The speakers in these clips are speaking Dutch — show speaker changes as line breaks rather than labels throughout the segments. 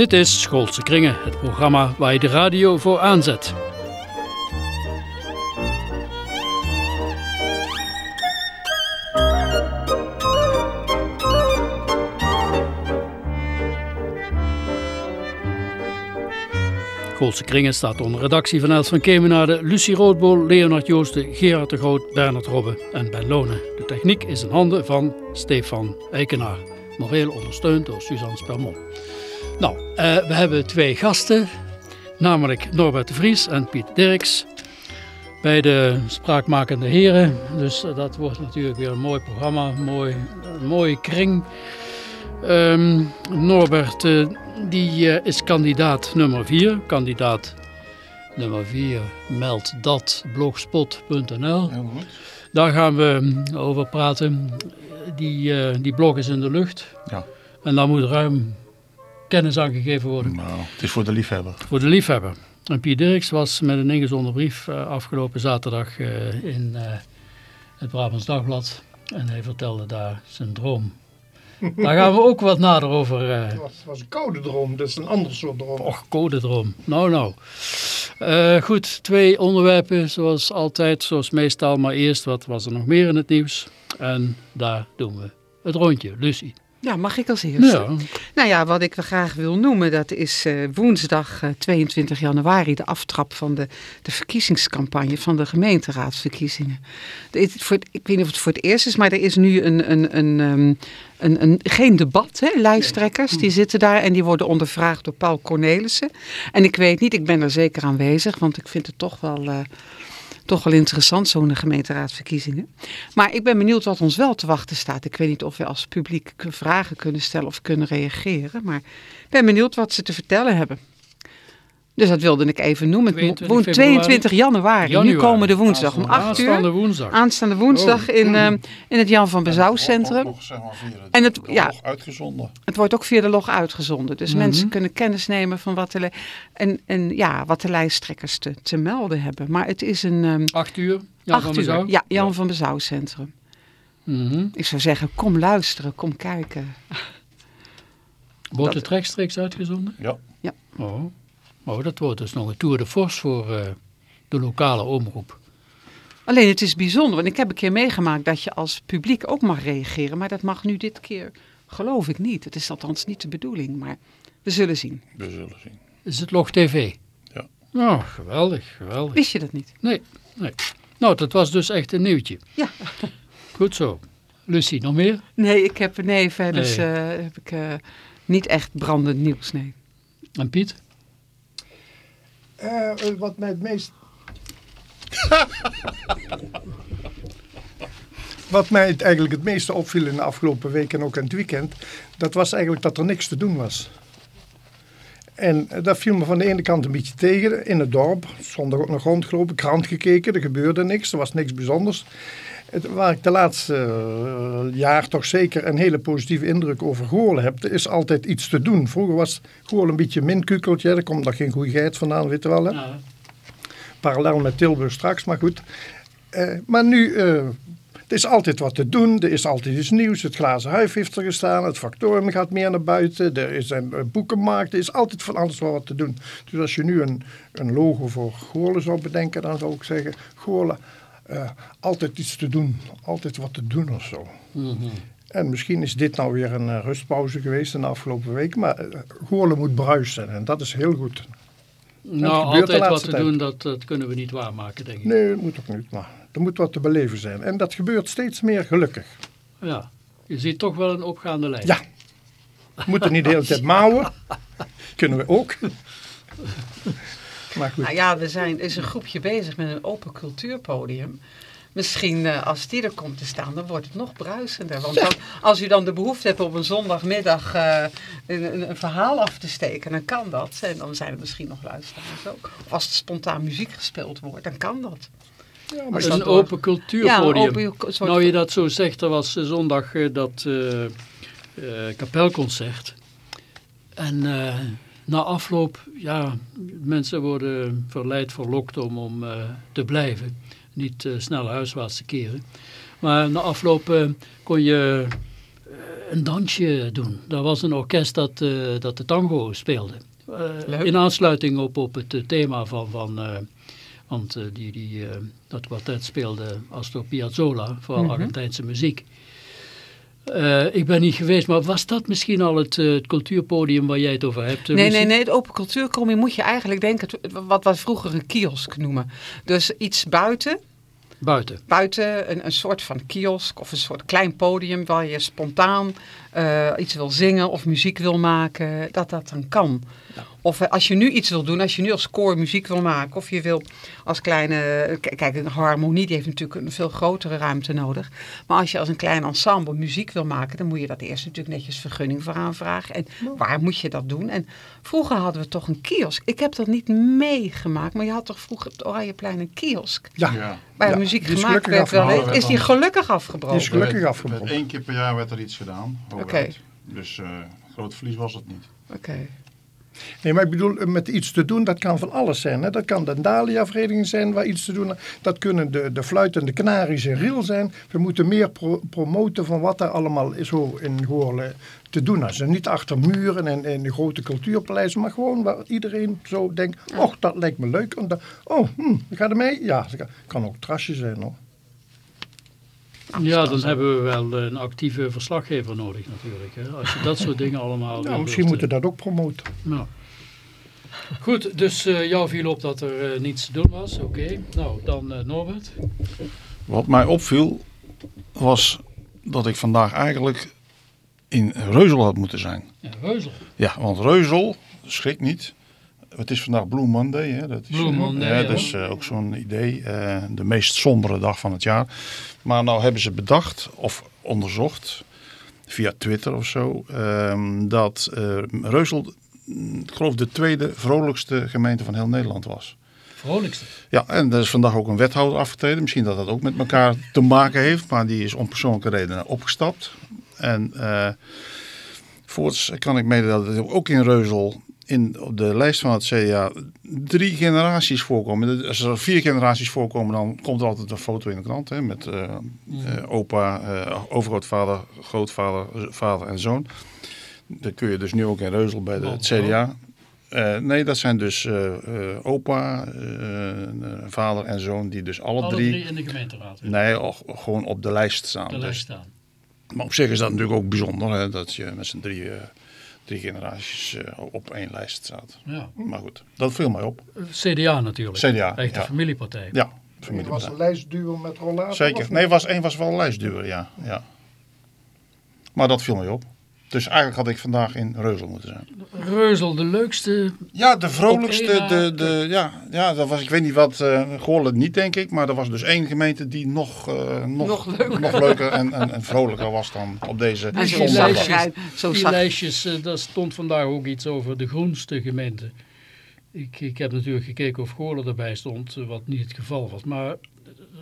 Dit is Schoolse Kringen, het programma waar je de radio voor aanzet. Goolse Kringen staat onder redactie van Els van Kemenade, Lucie Roodbol, Leonard Joosten, Gerard de Groot, Bernard Robbe en Ben Lonen. De techniek is in handen van Stefan Eikenaar, moreel ondersteund door Suzanne Spermont. Nou, uh, we hebben twee gasten, namelijk Norbert de Vries en Piet Dirks. Beide spraakmakende heren, dus dat wordt natuurlijk weer een mooi programma, mooi, een mooie kring. Um, Norbert uh, die uh, is kandidaat nummer 4. Kandidaat nummer 4 meldt dat blogspot.nl. Daar gaan we over praten. Die, uh, die blog is in de lucht.
Ja.
En daar moet ruim kennis aan gegeven worden.
Nou, het is voor de liefhebber.
Voor de liefhebber. En Piet Dirks was met een ingezonden brief afgelopen zaterdag in het Brabants Dagblad. En hij vertelde daar zijn droom daar gaan we ook wat nader over. Uh...
Het was, was, een koude droom, dat is een ander soort droom.
Och, koude droom. Nou, nou. Uh, goed, twee onderwerpen zoals altijd, zoals meestal. Maar eerst, wat was er nog meer in het nieuws? En daar doen we het rondje. Lucie.
Ja, mag ik als eerste? Ja. Nou ja, wat ik graag wil noemen, dat is uh, woensdag uh, 22 januari de aftrap van de, de verkiezingscampagne van de gemeenteraadsverkiezingen. De, voor het, ik weet niet of het voor het eerst is, maar er is nu een, een, een, um, een, een geen debat. Hè? Lijsttrekkers, die zitten daar en die worden ondervraagd door Paul Cornelissen. En ik weet niet, ik ben er zeker aanwezig, want ik vind het toch wel... Uh, toch wel interessant, zo'n gemeenteraadsverkiezingen. Maar ik ben benieuwd wat ons wel te wachten staat. Ik weet niet of we als publiek vragen kunnen stellen of kunnen reageren. Maar ik ben benieuwd wat ze te vertellen hebben. Dus dat wilde ik even noemen. 22, 22 januari. januari. Nu komen de woensdag om 8 uur.
Aanstaande woensdag.
Aanstaande woensdag oh. in, uh, in het Jan van Bezouw Centrum.
Nog, zeg maar, via de,
en het,
de
ja,
log uitgezonden.
Het wordt ook via de log uitgezonden. Dus mm -hmm. mensen kunnen kennis nemen van wat de, en, en, ja, wat de lijsttrekkers te, te melden hebben. Maar het is een... Um,
8 uur, Jan
8
van. Bezouw?
Ja, Jan ja. van Bezouw Centrum.
Mm -hmm.
Ik zou zeggen, kom luisteren, kom kijken.
Wordt het rechtstreeks uitgezonden?
Ja.
ja.
Oh. Oh, dat wordt dus nog een tour de force voor uh, de lokale omroep.
Alleen het is bijzonder, want ik heb een keer meegemaakt dat je als publiek ook mag reageren. Maar dat mag nu dit keer, geloof ik niet. Het is althans niet de bedoeling, maar we zullen zien.
We zullen zien.
Is het Log TV?
Ja.
Oh, geweldig, geweldig.
Wist je dat niet?
Nee, nee. Nou, dat was dus echt een nieuwtje.
Ja.
Goed zo. Lucie, nog meer?
Nee, ik heb, nee verder nee. Uh, heb ik uh, niet echt brandend nieuws, nee.
En Piet?
Uh, wat mij het meest... wat mij het eigenlijk het meeste opviel in de afgelopen week en ook in het weekend... dat was eigenlijk dat er niks te doen was. En dat viel me van de ene kant een beetje tegen. In het dorp, zondag ook nog rondgelopen, krant gekeken, er gebeurde niks, er was niks bijzonders. Het, waar ik de laatste uh, jaar toch zeker een hele positieve indruk over Goorlen heb, er is altijd iets te doen. Vroeger was Goorlen een beetje minkukeltje, daar komt nog geen goede geit vandaan, weet je wel. Hè?
Ja.
Parallel met Tilburg straks, maar goed. Uh, maar nu, uh, er is altijd wat te doen, er is altijd iets nieuws. Het glazen huis heeft er gestaan, het factorium gaat meer naar buiten, er is een boekenmarkt, er is altijd van alles wat te doen. Dus als je nu een, een logo voor Goorlen zou bedenken, dan zou ik zeggen, Goorlen... Uh, altijd iets te doen, altijd wat te doen of zo.
Mm -hmm.
En misschien is dit nou weer een uh, rustpauze geweest in de afgelopen week, maar uh, Goorlen moet bruisen en dat is heel goed.
Nou, altijd wat te tijd. doen, dat, dat, kunnen we niet waarmaken, denk ik.
Nee, dat moet ook niet, maar er moet wat te beleven zijn. En dat gebeurt steeds meer gelukkig.
Ja, je ziet toch wel een opgaande lijn.
Ja, we moeten niet de hele tijd mouwen, kunnen we ook. Maar goed.
Nou ja, er zijn, is een groepje bezig met een open cultuurpodium. Misschien uh, als die er komt te staan, dan wordt het nog bruisender. Want dan, als u dan de behoefte hebt op een zondagmiddag uh, een, een, verhaal af te steken, dan kan dat. En dan zijn er misschien nog luisteraars ook. Of als er spontaan muziek gespeeld wordt, dan kan dat.
Ja, maar is een door... open cultuurpodium. Ja, open, soort... Nou je dat zo zegt, er was zondag uh, dat kapelconcert. En na afloop, ja, mensen worden verleid, verlokt om, om uh, te blijven. Niet uh, snel huiswaarts te keren. Maar na afloop uh, kon je een dansje doen. Daar was een orkest dat, dat de tango speelde. in aansluiting op, op het thema van... van want die, die, dat kwartet speelde Astor Piazzolla voor mm Argentijnse muziek. Uh, ik ben niet geweest, maar was dat misschien al het, uh, het cultuurpodium waar jij het over hebt?
Uh, nee, nee, nee. Het open cultuurpodium moet je eigenlijk denken, wat we vroeger een kiosk noemen. Dus iets buiten.
Buiten?
Buiten, een, een soort van kiosk of een soort klein podium waar je spontaan iets wil zingen of muziek wil maken, dat dat dan kan. Of als je nu iets wil doen, als je nu als koor muziek wil maken, of je wil als kleine, kijk een harmonie die heeft natuurlijk een veel grotere ruimte nodig. Maar als je als een klein ensemble muziek wil maken, dan moet je dat eerst natuurlijk netjes vergunning voor aanvragen. En waar moet je dat doen? En vroeger hadden we toch een kiosk. Ik heb dat niet meegemaakt, maar je had toch vroeger op het Oranjeplein een kiosk?
Ja. ja.
Waar muziek gemaakt werd. Wel, is die gelukkig afgebroken?
Die is gelukkig afgebroken.
Eén keer per jaar werd er iets gedaan. Oké. Dus uh, groot verlies was het niet.
Oké.
Nee, maar ik bedoel, met iets te doen, dat kan van alles zijn. Hè? Dat kan de Dalia-vereniging zijn waar iets te doen Dat kunnen de, de fluitende kanaries in Riel zijn. We moeten meer promoten van wat er allemaal zo in Goorlen te doen is. En niet achter muren en, en grote cultuurpaleizen, maar gewoon waar iedereen zo denkt, oh, dat lijkt me leuk. En dan, oh, hm, ga er mee? Ja, het kan ook trasje zijn hoor.
Ja, dan hebben we wel een actieve verslaggever nodig natuurlijk. Hè? Als je dat soort dingen allemaal...
Ja, misschien moeten we dat ook promoten.
Nou. Goed, dus uh, jou viel op dat er uh, niets te doen was. Oké, nou dan uh, Norbert.
Wat mij opviel was dat ik vandaag eigenlijk in Reuzel had moeten zijn.
Ja, Reuzel?
Ja, want Reuzel, schrik niet, het is vandaag Blue Monday. Hè?
Dat is, Blue Monday,
ja, Dat is ook zo'n idee. de meest sombere dag van het jaar. Maar nou hebben ze bedacht of onderzocht via Twitter of zo, ehm, dat uh, Reuzel, ik geloof, de tweede vrolijkste gemeente van heel Nederland was.
Vrolijkste?
Ja, en er is vandaag ook een wethouder afgetreden. Misschien dat dat ook met elkaar te maken heeft, maar die is om persoonlijke redenen opgestapt. En voorts kan ik mededelen dat ook in Reuzel in, op de lijst van het CDA drie generaties voorkomen. Als er vier generaties voorkomen, dan komt er altijd een foto in de krant. Hè, met uh, uh, opa, uh, overgrootvader, grootvader, vader en zoon. Dat kun je dus nu ook in Reuzel bij de, het CDA. nee, dat zijn dus opa, vader en zoon die dus alle,
alle
drie...
drie in de gemeenteraad?
Nee, gewoon op de lijst staan.
De lijst dus. staan.
Maar op zich is dat natuurlijk ook bijzonder, hè, dat je met z'n drie drie generaties uh, op één lijst staat. Ja. Maar goed, dat viel mij op.
CDA natuurlijk.
CDA.
Echt een familiepartij.
Ja,
familiepartij. was een lijstduwer met rollator?
Zeker. Nee, was, één was wel een lijstduwer, ja. ja. Maar dat viel mij op. Dus eigenlijk had ik vandaag in Reuzel moeten zijn.
Reuzel, de leukste.
Ja, de vrolijkste. De, de, ja, ja, dat was, ik weet niet wat, uh, niet denk ik. Maar er was dus één gemeente die nog, uh, nog, nog, leuker, nog leuker en, en, en, vrolijker was dan op deze
en zo lijstjes, zo die lijstjes, uh, daar stond vandaag ook iets over de groenste gemeente. Ik, ik heb natuurlijk gekeken of Goorlen erbij stond, wat niet het geval was. Maar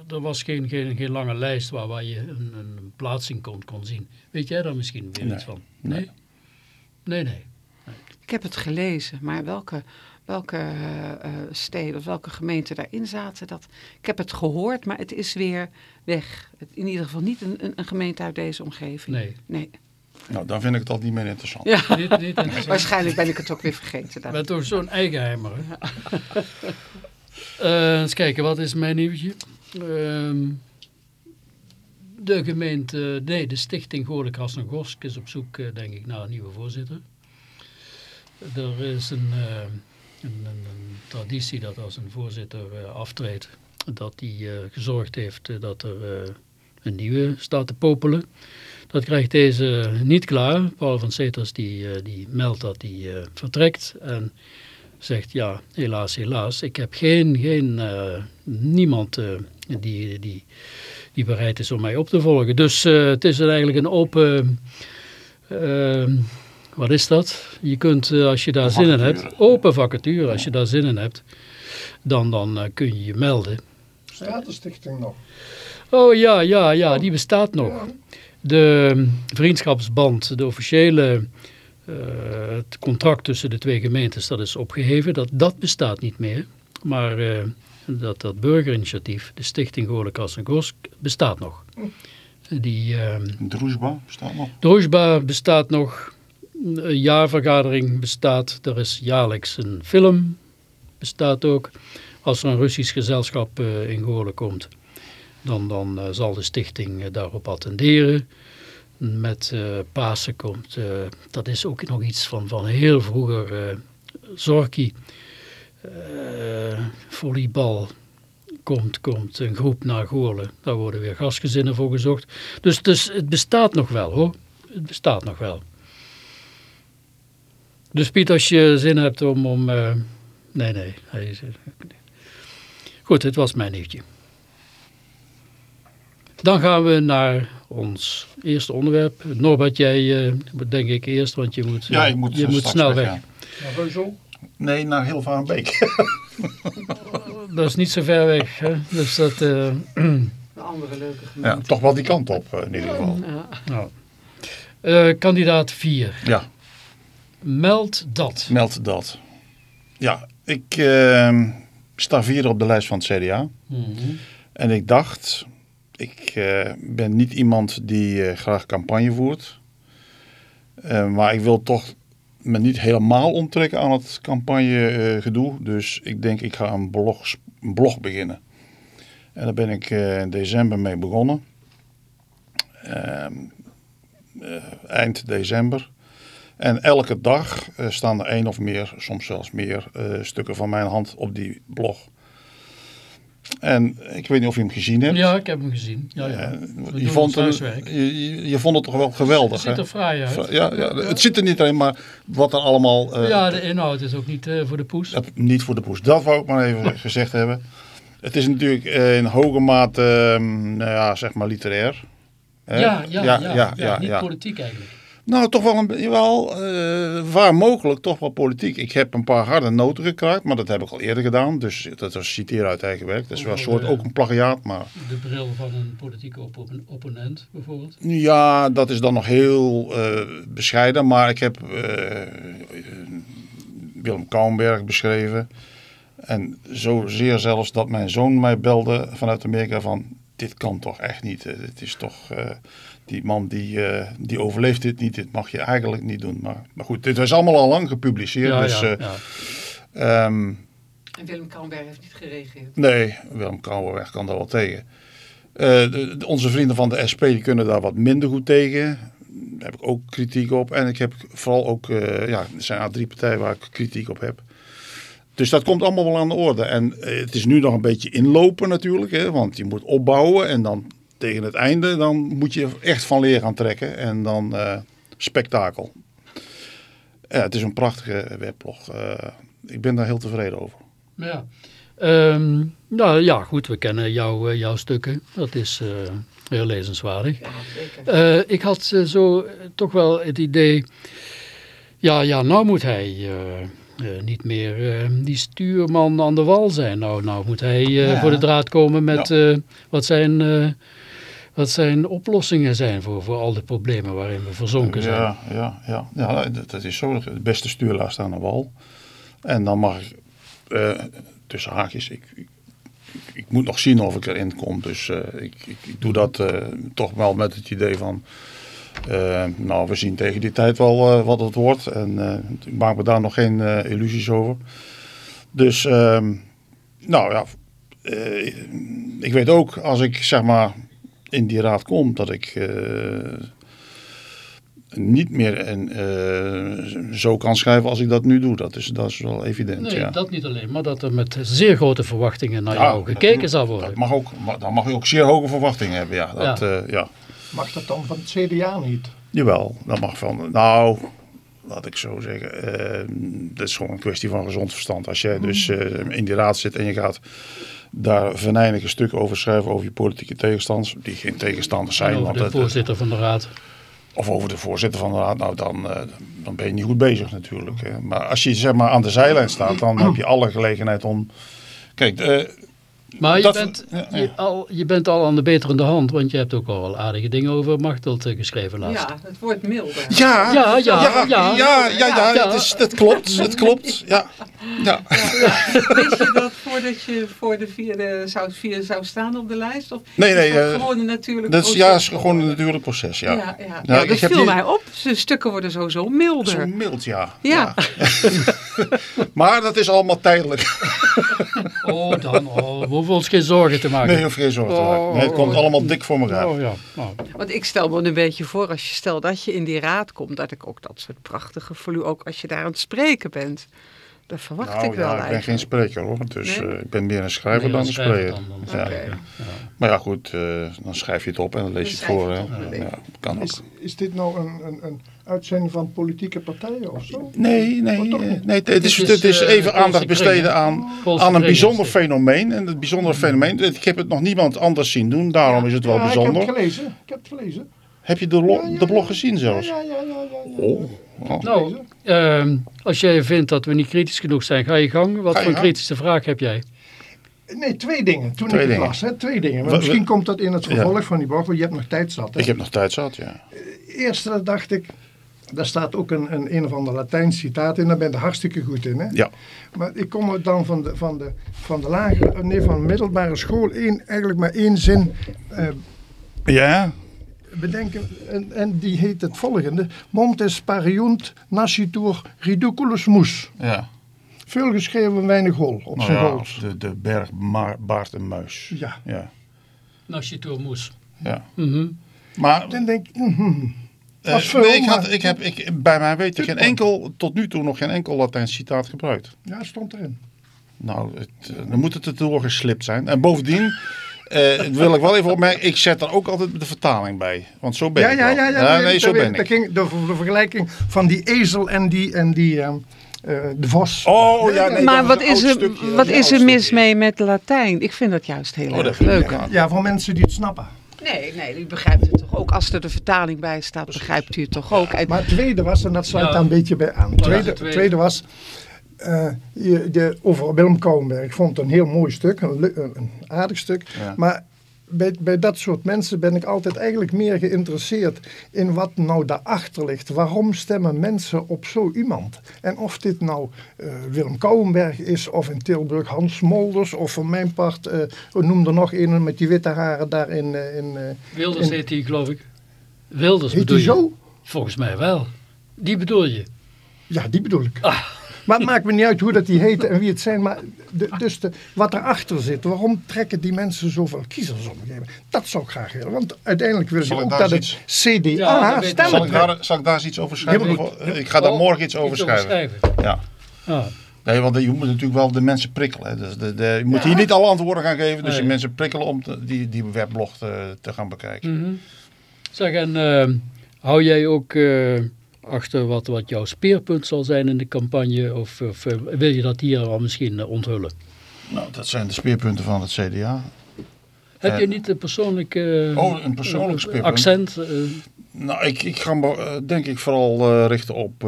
er was geen, geen, geen lange lijst waar, waar je een, een plaatsing kon, kon zien. Weet jij daar misschien weer iets van? Nee? Nee, nee.
Ik heb het gelezen, maar welke, welke uh, steden of welke gemeenten daarin zaten, dat, ik heb het gehoord, maar het is weer weg. in ieder geval niet een, een, gemeente uit deze omgeving.
Nee.
nee.
Nou, dan vind ik het al niet meer interessant.
Ja. niet, niet Waarschijnlijk ben ik het ook weer vergeten.
Dan. Met toch zo'n eigenheimer. uh, eens kijken, wat is mijn nieuwtje? Uh, de gemeente, nee, de stichting Goorlijk Krasnogorsk is op zoek, eh, denk ik, naar een nieuwe voorzitter. Er is een, uh, een, een, traditie dat als een voorzitter uh, aftreedt, dat die gezorgd heeft dat er een nieuwe staat te popelen. Dat krijgt deze niet klaar. Paul van Seters die, die meldt dat hij vertrekt en zegt ja, helaas, helaas. Ik heb geen, geen niemand die, die die bereid is om mij op te volgen. Dus uh, het is eigenlijk een open... Uh, wat is dat? Je kunt, uh, als je daar zin in hebt, open vacature, als je daar zin in hebt, dan, dan uh, kun je je melden.
Bestaat de stichting nog?
Oh ja, ja, ja, die bestaat nog. De vriendschapsband, de officiële, het contract tussen de twee gemeentes, dat is opgeheven. Dat, dat bestaat niet meer. Maar dat dat burgerinitiatief, de Stichting Goorlijk en Gorsk, bestaat nog. Die, uh,
Druzhba bestaat nog?
Druzhba bestaat nog. Een jaarvergadering bestaat. Er is jaarlijks een film. Bestaat ook. Als er een Russisch gezelschap uh, in Goorlen komt. Dan, dan uh, zal de stichting daarop attenderen. Met Pasen komt. dat is ook nog iets van, van heel vroeger. Zorki. Volleybal komt, komt een groep naar Goorlen. Daar worden weer gastgezinnen voor gezocht. Dus, dus het bestaat nog wel hoor. Het bestaat nog wel. Dus Piet, als je zin hebt om... om uh, nee, nee. Hij is, goed, het was mijn nieuwtje. Dan gaan we naar ons eerste onderwerp. Norbert, jij uh, denk ik eerst, want je moet,
ja, ik moet,
je moet snel weg. weg.
Ja.
Nee, naar Hilvarenbeek.
dat is niet zo ver weg. Hè? Dus dat... Uh...
Een andere leuke gemeente.
Ja, toch wel die kant op uh, in ieder geval.
Ja. Uh, kandidaat 4.
Ja.
Meld dat.
Meld dat. Ja, ik ehm, sta vierde op de lijst van het CDA.
Mm -hmm.
En ik dacht, ik ben niet iemand die graag campagne voert. maar ik wil toch me niet helemaal onttrekken aan het campagnegedoe. Uh, dus ik denk ik ga een blog, een blog beginnen. En daar ben ik uh, in december mee begonnen. Ehm, uh, eind december. En elke dag staan er één of meer, soms zelfs meer, stukken van mijn hand op die blog. En ik weet niet of je hem gezien hebt.
Ja, ik heb hem gezien. Ja, ja.
je, vond hem, je, je, vond het toch wel geweldig,
Het ziet er fraai uit.
Ja, ja, het zit er niet alleen, maar wat er allemaal...
Uh, ja, de inhoud is ook niet uh, voor de poes.
niet voor de poes. Dat wou ik maar even gezegd hebben. Het is natuurlijk uh, in hoge mate, nou ja, zeg maar literair.
Ja, ja, ja, ja, niet politiek eigenlijk.
Nou, toch wel, een, wel uh, waar mogelijk, toch wel politiek. Ik heb een paar harde noten gekraakt, maar dat heb ik al eerder gedaan. Dus dat was citeren uit eigen werk. Dat is wel een soort, ook een plagiaat, maar...
De bril van een politieke op opponent, bijvoorbeeld?
Ja, dat is dan nog heel uh, bescheiden. Maar ik heb uh, Willem Kouwenberg beschreven. En zozeer zelfs dat mijn zoon mij belde vanuit Amerika van... Dit kan toch echt niet. Het is toch die man die, uh, die overleeft dit niet. Dit mag je eigenlijk niet doen. Maar, maar goed, dit is allemaal al lang gepubliceerd.
Ja,
dus,
ja,
uh, ja. Um,
en Willem Kouwenberg heeft niet gereageerd?
Nee, Willem Kouwenberg kan daar wel tegen. Uh, de, de, onze vrienden van de SP die kunnen daar wat minder goed tegen. Daar heb ik ook kritiek op. En ik heb vooral ook, ja, er zijn drie partijen waar ik kritiek op heb. Dus dat komt allemaal wel aan de orde. En het is nu nog een beetje inlopen natuurlijk. Hè, want je moet opbouwen en dan tegen het einde, dan moet je echt van leer gaan trekken. En dan uh, spektakel. Ja, het is een prachtige weblog. Uh, ik ben daar heel tevreden over.
Ja, um, nou, ja goed, we kennen jou, uh, jouw stukken. Dat is heel lezenswaardig.
Ja,
ik had zo toch wel het idee... Ja, ja nou moet hij... Uh, niet meer uh, die stuurman aan de wal zijn. Nou, nou moet hij uh, ja. voor de draad komen met ja. wat zijn wat zijn oplossingen zijn voor, voor al de problemen waarin we verzonken zijn.
Ja, ja, ja. ja dat is zo. De beste stuurlaar staat aan de wal. En dan mag ik, uh, tussen haakjes, ik, ik, moet nog zien of ik erin kom. Dus uh, ik, ik, doe dat uh, toch wel met het idee van, nou we zien tegen die tijd wel wat het wordt. En ik maak me daar nog geen illusies over. Dus, ehm, nou ja, ik weet ook als ik zeg maar in die raad komt, dat ik uh, niet meer en, uh, zo kan schrijven als ik dat nu doe. Dat is, dat is wel evident.
Nee,
ja.
dat niet alleen, maar dat er met zeer grote verwachtingen naar ja, jou gekeken
dat,
zal worden.
Dat mag ook, dan mag je ook zeer hoge verwachtingen hebben. Ja, dat, ja. Uh, ja.
Mag dat dan van het CDA niet?
Jawel, dat mag van. Nou, laat ik zo zeggen. Uh, dat is gewoon een kwestie van gezond verstand. Als jij dus in die raad zit en je gaat daar venijnige stukken over schrijven over je politieke tegenstanders, die geen tegenstanders zijn.
over
want
de voorzitter van de raad.
Of over de voorzitter van de raad, nou dan, uh, dan ben je niet goed bezig natuurlijk. Hè. Maar als je zeg maar aan de zijlijn staat, dan heb je alle gelegenheid om... Kijk, uh,
maar je, bent, ja, ja. Je, al, je bent al aan de beterende hand, want je hebt ook al aardige dingen over Machteld geschreven laatst.
Ja, het wordt milder.
Ja,
ja, ja,
ja, ja, ja, ja, ja, het is, dat klopt, het klopt, ja.
Ja. Wist je dat voordat je voor de vierde zou, vierde zou staan op de lijst? Of
nee, nee.
Dat gewoon een natuurlijk
dat is, Ja, is gewoon een natuurlijk proces, ja.
Ja, ja. ja dat viel mij op. De stukken worden sowieso milder.
Zo mild, ja. Ja. maar dat is allemaal tijdelijk.
oh, dan. Oh, hoeven ons geen zorgen te maken.
Nee, je hoeft geen zorgen te maken. Nee, het komt allemaal dik voor elkaar.
Oh, ja. Oh.
Want ik stel me een beetje voor, als je stel dat je in die raad komt, dat ik ook dat soort prachtige volume, ook als je daar aan het spreken bent. Dat verwacht
nou,
ik wel
ja, ik ben geen spreker hoor, dus uh, ik ben meer een schrijver dan een spreker. ja. Maar ja goed, uh, dan schrijf je het op en dan lees je het voor. Ja, kan
is, is dit nou een, een, een uitzending van politieke partijen of zo?
Nee, nee, nee het, is, het is uh, even aandacht besteden aan, aan een bijzonder fenomeen. En het bijzondere fenomeen, ik heb het nog niemand anders zien doen, daarom is het wel bijzonder.
ik heb het gelezen, ik heb het gelezen.
Heb je de, de blog gezien zelfs?
Ja, ja, ja. ja,
Oh.
Oh. Nou, uh, als jij vindt dat we niet kritisch genoeg zijn, ga je gang. Wat voor kritische vraag heb jij?
Nee, twee dingen. Toen twee ik het las, hè, twee dingen. Maar misschien komt dat in het vervolg van die blog, want je hebt nog tijd zat. Hè?
Ik heb nog tijd zat, ja.
Eerst dacht ik, daar staat ook een, een, een of ander Latijns citaat in, daar ben je hartstikke goed in. Hè?
Ja.
Maar ik kom dan van de, van de, van de lagere, nee, van de middelbare school één, eigenlijk maar één zin. Uh,
ja
bedenken, en, en, die heet het volgende. Montes pariunt nascitur ridiculus mus.
Ja.
Veel geschreven, weinig hol op nou zijn ja,
De, de berg baart en muis.
Ja.
ja.
Nascitur mus.
Ja.
Mm -hmm.
Maar...
Dan denk ik... Mm -hmm.
Veel, nee, ik had, ik heb, ik, bij mij weten geen enkel, tot nu toe nog geen enkel Latijns citaat gebruikt.
Ja, stond erin.
Nou, het, dan moet het er doorgeslipt zijn. En bovendien uh, wil ik wel even opmerken, ik zet er ook altijd de vertaling bij. Want zo ben
ja,
ik
ja, ja, ja,
ja, nee, zo ben ik.
Ging de, de, vergelijking van die ezel en die, en die uh, de vos.
Oh, ja, nee,
maar wat is, er, wat is er mis mee met Latijn? Ik vind dat juist heel oh, erg leuk.
Ja, voor mensen die het snappen.
Nee, nee, u begrijpt het toch ook. Als er de vertaling bij staat, begrijpt u het toch ook.
Maar het tweede was, en dat sluit ja. daar een beetje bij aan. Het tweede, tweede. tweede was, uh, de, over Willem Kouwenberg. Ik vond het een heel mooi stuk, een, een aardig stuk. Ja. Maar bij, bij dat soort mensen ben ik altijd eigenlijk meer geïnteresseerd in wat nou daarachter ligt. Waarom stemmen mensen op zo iemand? En of dit nou uh, Willem Kouwenberg is, of in Tilburg Hans Molders, of voor mijn part, uh, noem er nog een met die witte haren daar in... Uh, in
Wilders heet die, geloof ik. Wilders
heet
bedoel
die zo?
Volgens mij wel. Die bedoel je?
Ja, die bedoel ik. Ah. Maar het maakt me niet uit hoe dat die heten en wie het zijn. Maar de, dus de, wat erachter zit. Waarom trekken die mensen zoveel kiezers moment? Dat zou ik graag willen. Want uiteindelijk wil je ook dat het CDA ja, stemmen
zal ik, daar, zal ik daar eens iets over schrijven? ik ga daar oh, morgen iets over schrijven. Ja. Ah. Nee, want je moet natuurlijk wel de mensen prikkelen. Dus de, de, je moet hier niet alle antwoorden gaan geven. Dus nee. die mensen prikkelen om te, die, die webblog te, te gaan bekijken.
Mm -hmm. Zeg, en uh, hou jij ook... Uh, achter wat, wat jouw speerpunt zal zijn in de campagne? Of, of eh, wil je dat hier al misschien uh, onthullen?
Nou, dat zijn de speerpunten van het CDA.
Heb je niet een persoonlijk,
oh, een persoonlijk speerpunt?
accent?
Nou, ik, ik ga me denk ik vooral richten op,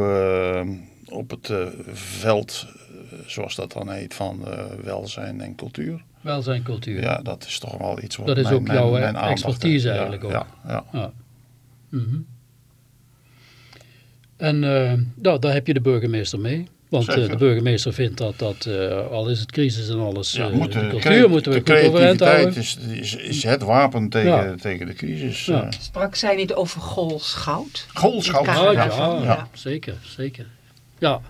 op het veld, zoals dat dan heet, van welzijn en cultuur.
Welzijn en cultuur.
Ja, dat is toch wel iets wat
Dat is
mijn,
ook jouw
mijn, mijn
expertise eigenlijk ook.
Ja, ja.
ja. Mm -hmm. En uh, nou, daar heb je de burgemeester mee. Want uh, de burgemeester vindt dat, dat uh, al is het crisis en alles, ja, moet de, de cultuur moeten we goed overeind houden.
Is, is, is het wapen tegen, ja. tegen de crisis. Ja.
Sprak zij niet over goalschout?
Goalschout,
ja, ja, ja, zeker, zeker. Ja.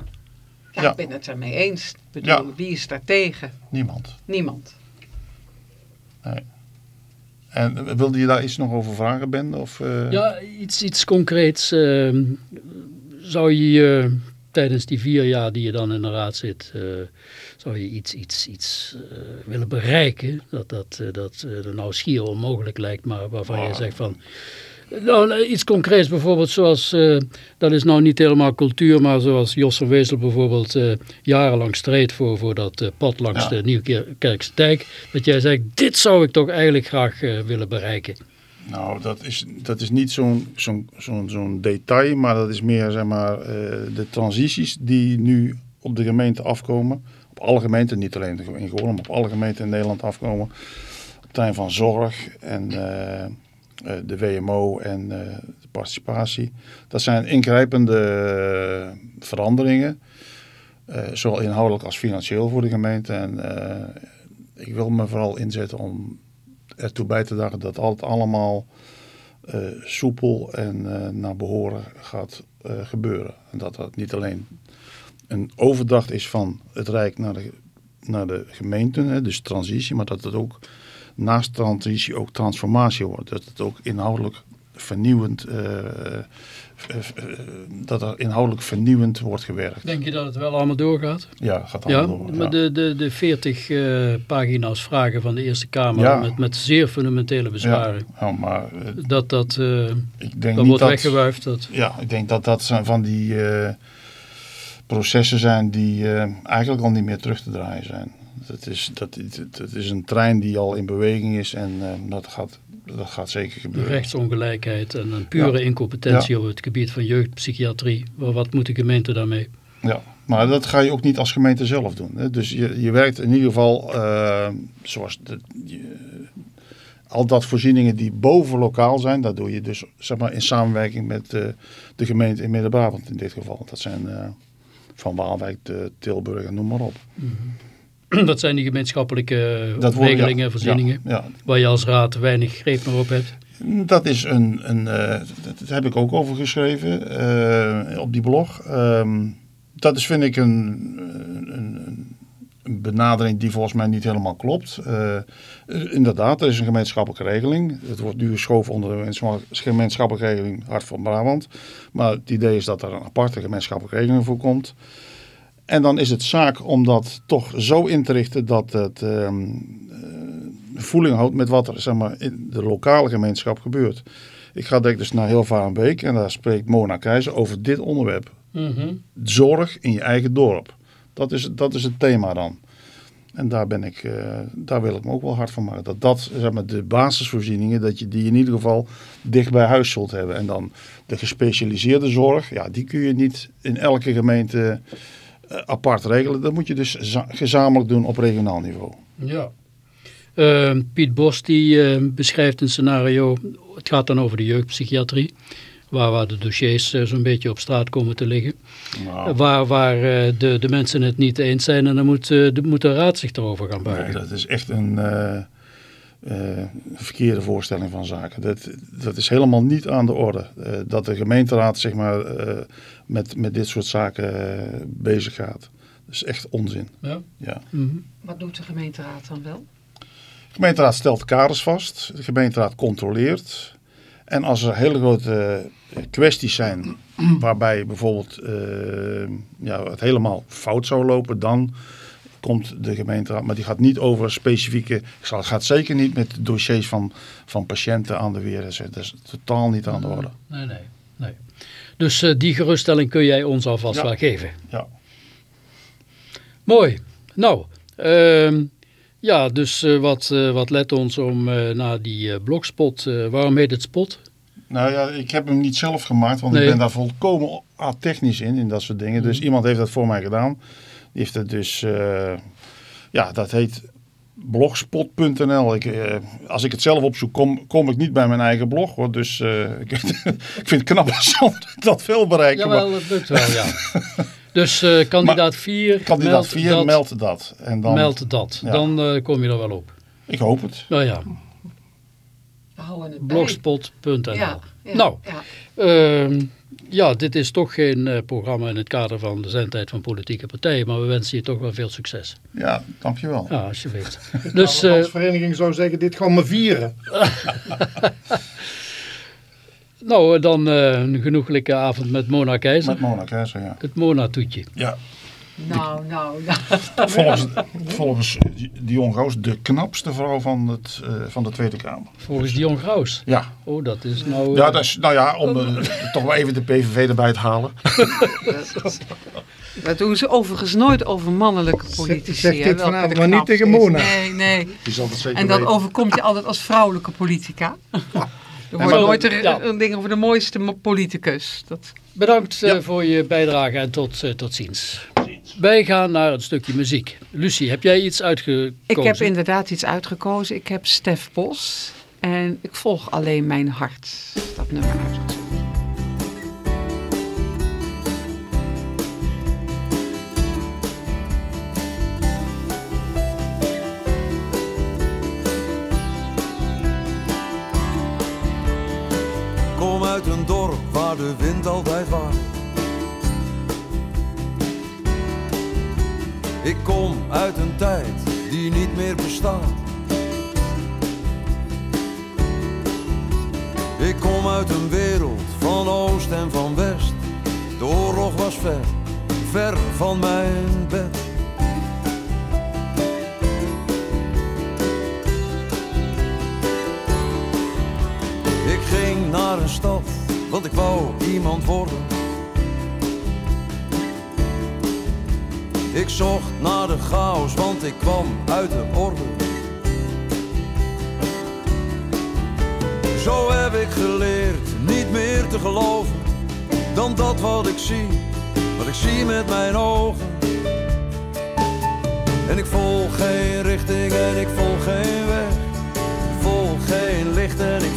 Ja, ik ben het ermee eens. Ik bedoel, wie is daar tegen?
Niemand.
Niemand.
Nee. En wilde je daar iets nog over vragen, Ben? Of, uh...
Ja, iets, iets concreets. Uh, zou je tijdens die vier jaar die je dan in de raad zit, uh, zou je iets, iets, iets uh, willen bereiken, dat, dat, dat nou schier onmogelijk lijkt, maar waarvan oh. je zegt van, nou, iets concreets bijvoorbeeld zoals, dat is nou niet helemaal cultuur, maar zoals Jos van Wezel bijvoorbeeld jarenlang streed voor, voor dat pad langs ja. de Nieuwkerkse Dijk, dat jij zegt, dit zou ik toch eigenlijk graag willen bereiken.
Nou, dat is, dat is niet zo'n zo'n zo'n zo'n detail, maar dat is meer zeg maar, uh, de transities die nu op de gemeente afkomen. Op alle gemeenten, niet alleen in Goorland, maar op alle gemeenten in Nederland afkomen. Op het van zorg en uh, uh, de WMO en de participatie. Dat zijn ingrijpende veranderingen zowel inhoudelijk als financieel voor de gemeente. En ik wil me vooral inzetten om ertoe bij te dragen dat het allemaal soepel en naar behoren gaat gebeuren. En dat dat niet alleen een overdracht is van het Rijk naar de, naar de gemeenten, hè, dus transitie, maar dat het ook naast transitie ook transformatie wordt. Dat het ook inhoudelijk vernieuwend, uh, dat er inhoudelijk vernieuwend wordt gewerkt.
Denk je dat het wel allemaal doorgaat?
Ja, gaat allemaal ja, door.
Maar de, de, de 40 uh, pagina's vragen van de Eerste Kamer met, met zeer fundamentele bezwaren.
Ja, maar,
dat dat, ik denk dat wordt weggewuifd. Dat...
Ja, ik denk dat dat van die processen zijn die eigenlijk al niet meer terug te draaien zijn. Dat is, dat, dat is een trein die al in beweging is en dat gaat dat gaat zeker gebeuren.
Rechtsongelijkheid en een pure incompetentie op het gebied van jeugdpsychiatrie. Wat moet de gemeente daarmee?
Ja, maar dat ga je ook niet als gemeente zelf doen. Hè? Dus je, je werkt in ieder geval uh, zoals de, al dat voorzieningen die boven lokaal zijn, dat doe je dus zeg maar, in samenwerking met uh, de gemeente in Midden-Brabant in dit geval. Dat zijn uh, van Waalwijk, de Tilburg en noem maar op. Mm -hmm.
Dat zijn die gemeenschappelijke regelingen, ja, voorzieningen, ja, waar je als raad weinig greep meer op hebt.
Dat is een, een uh, dat heb ik ook over geschreven uh, op die blog. Uh, dat is vind ik een, een, een, benadering die volgens mij niet helemaal klopt. Inderdaad, er is een gemeenschappelijke regeling. Het wordt nu geschoven onder de gemeenschappelijke regeling Hart van Brabant. Maar het idee is dat er een aparte gemeenschappelijke regeling voor komt. En dan is het zaak om dat toch zo in te richten dat het uh, voeling houdt met wat er zeg maar, in de lokale gemeenschap gebeurt. Ik ga denk dus naar Hilvarenbeek en daar spreekt Mona Keizer over dit onderwerp. Mhm. Zorg in je eigen dorp. Dat is, dat is het thema dan. En daar, ben ik, uh, daar wil ik me ook wel hard van maken. Dat dat zeg maar, de basisvoorzieningen, dat je die in ieder geval dicht bij huis zult hebben. En dan de gespecialiseerde zorg, ja, die kun je niet in elke gemeente eh, apart regelen. Dat moet je dus gezamenlijk doen op regionaal niveau.
Ja. Uh, Piet Bos die uh, beschrijft een scenario, het gaat dan over de jeugdpsychiatrie, waar, waar de dossiers uh, zo'n beetje op straat komen te liggen. Nou. Waar, waar de, de mensen het niet eens zijn en dan moet, de, moet de raad zich erover gaan buigen.
Nee, dat is echt een verkeerde voorstelling van zaken. Dat, dat is helemaal niet aan de orde. dat de gemeenteraad zeg maar met, met dit soort zaken uh, bezig gaat. Dat is echt onzin. Ja?
ja. Mhm. Wat doet de gemeenteraad dan wel?
De gemeenteraad stelt kaders vast. De gemeenteraad controleert. En als er hele grote kwesties zijn waarbij bijvoorbeeld uh, ja, het helemaal fout zou lopen, dan komt de gemeenteraad. Maar die gaat niet over specifieke. Het gaat zeker niet met dossiers van, van patiënten aan de weer. Dat is totaal niet aan de orde.
Nee, nee, nee. Dus uh, die geruststelling kun jij ons alvast ja. wel geven.
Ja.
Mooi. Nou, uh, ja, dus uh, wat, uh, wat let ons om naar die blogspot. waarom heet het spot?
Nou ja, ik heb hem niet zelf gemaakt, want nee. ik ben daar volkomen technisch in, in dat soort dingen. Dus mhm. iemand heeft dat voor mij gedaan. Heeft het dus, ja, dat heet blogspot.nl. Ik, uh, als ik het zelf opzoek, kom, kom ik niet bij mijn eigen blog. Hoor. Dus uh, ik, ik, vind het knap als dat veel bereiken.
Jawel, maar... dat lukt wel, ja. dus uh, kandidaat 4,
kandidaat 4 meldt dat.
En dan, meld dat. Ja. Dan kom je er wel op.
Ik hoop het.
Nou ja. Blogspot.nl ja, ja, Nou, ja. Dit is toch geen uh, programma in het kader van de zendtijd van politieke partijen, maar we wensen je toch wel veel succes.
Ja, dankjewel.
Ja, alsjeblieft.
dus, de uh, vereniging zou zeggen, dit gaan we vieren.
nou, dan uh, een genoeglijke avond met Mona Keizer.
Met Mona Keizer, ja.
Het Mona-toetje.
Ja.
Nou, nou, nou.
Volgens, volgens Dion Graus de knapste vrouw van, het, uh, van de Tweede Kamer.
Volgens Dion Graus?
Ja.
Oh, dat is nou...
Ja, dat is, nou ja, om uh, toch wel even de PVV erbij te halen.
Dat doen ze overigens nooit over mannelijke politici.
Zeg dit vanavond maar niet tegen Mona.
Nee, nee. en dat overkomt je altijd als vrouwelijke politica. Er wordt nooit een, ja. een ding over de mooiste politicus. Dat...
Bedankt voor je bijdrage en tot, tot ziens. Wij gaan naar een stukje muziek. Lucie, heb jij iets uitgekozen?
Ik heb inderdaad iets uitgekozen. Ik heb Stef Bos en ik volg alleen mijn hart. Dat nummer uitgekozen.
Kom uit een dorp waar de wind altijd waait Ik kom uit een tijd die niet meer bestaat. Ik kom uit een wereld van oost en van west. De oorlog was ver, ver van mijn bed. Ik ging naar een stad, want ik wou iemand worden. Ik zocht naar de chaos, want ik kwam uit de orde. Zo heb ik geleerd niet meer te geloven dan dat wat ik zie, wat ik zie met mijn ogen. En ik volg geen richting en ik volg geen weg. Ik volg geen licht en ik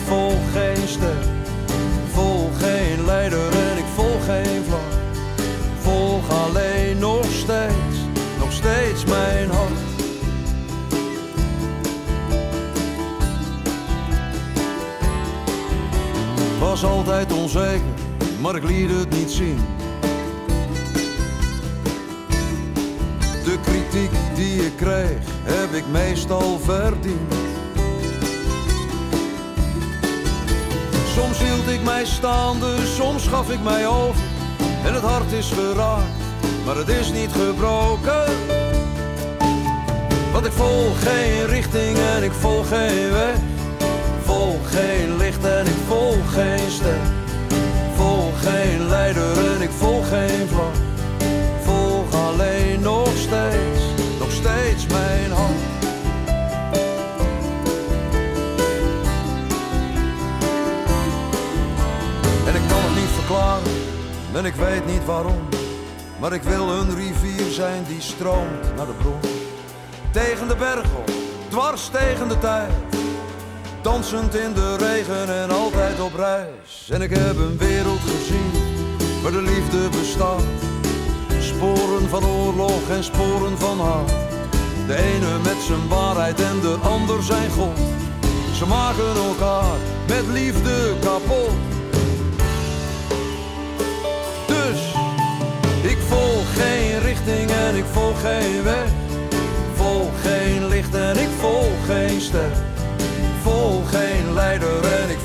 Was altijd onzeker, maar ik liet het niet zien. De kritiek die ik kreeg, heb ik meestal verdiend. Soms hield ik mij staande, soms gaf ik mij over. En het hart is geraakt, maar het is niet gebroken. Want ik volg geen richting en ik volg geen weg. Volg geen licht en ik volg geen ster. Volg geen leider en ik volg geen vlag. Volg alleen nog steeds, nog steeds mijn hart. En ik kan het niet verklaren en ik weet niet waarom. Maar ik wil een rivier zijn die stroomt naar de bron. Tegen de berg op, dwars tegen de tijd. Dansend in de regen en altijd op reis. En ik heb een wereld gezien waar de liefde bestaat. Sporen van oorlog en sporen van haat. De ene met zijn waarheid en de ander zijn God. Ze maken elkaar met liefde kapot. Dus ik volg geen richting en ik volg geen weg. Ik volg geen licht en ik volg geen ster. Geen leider en ik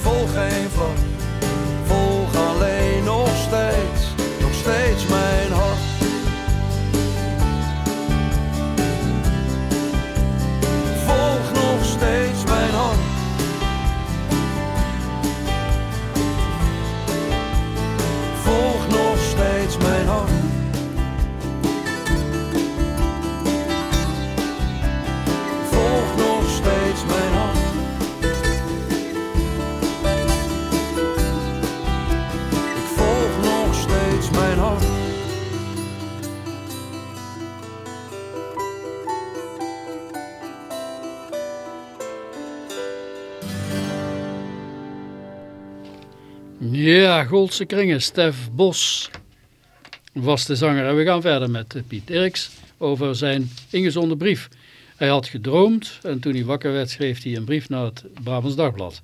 Ja, Goldse kringen, Stef Bos was de zanger. En we gaan verder met eh, Piet Dirks over zijn ingezonden brief. Hij had gedroomd en toen hij wakker werd schreef hij een brief naar het Brabants Dagblad.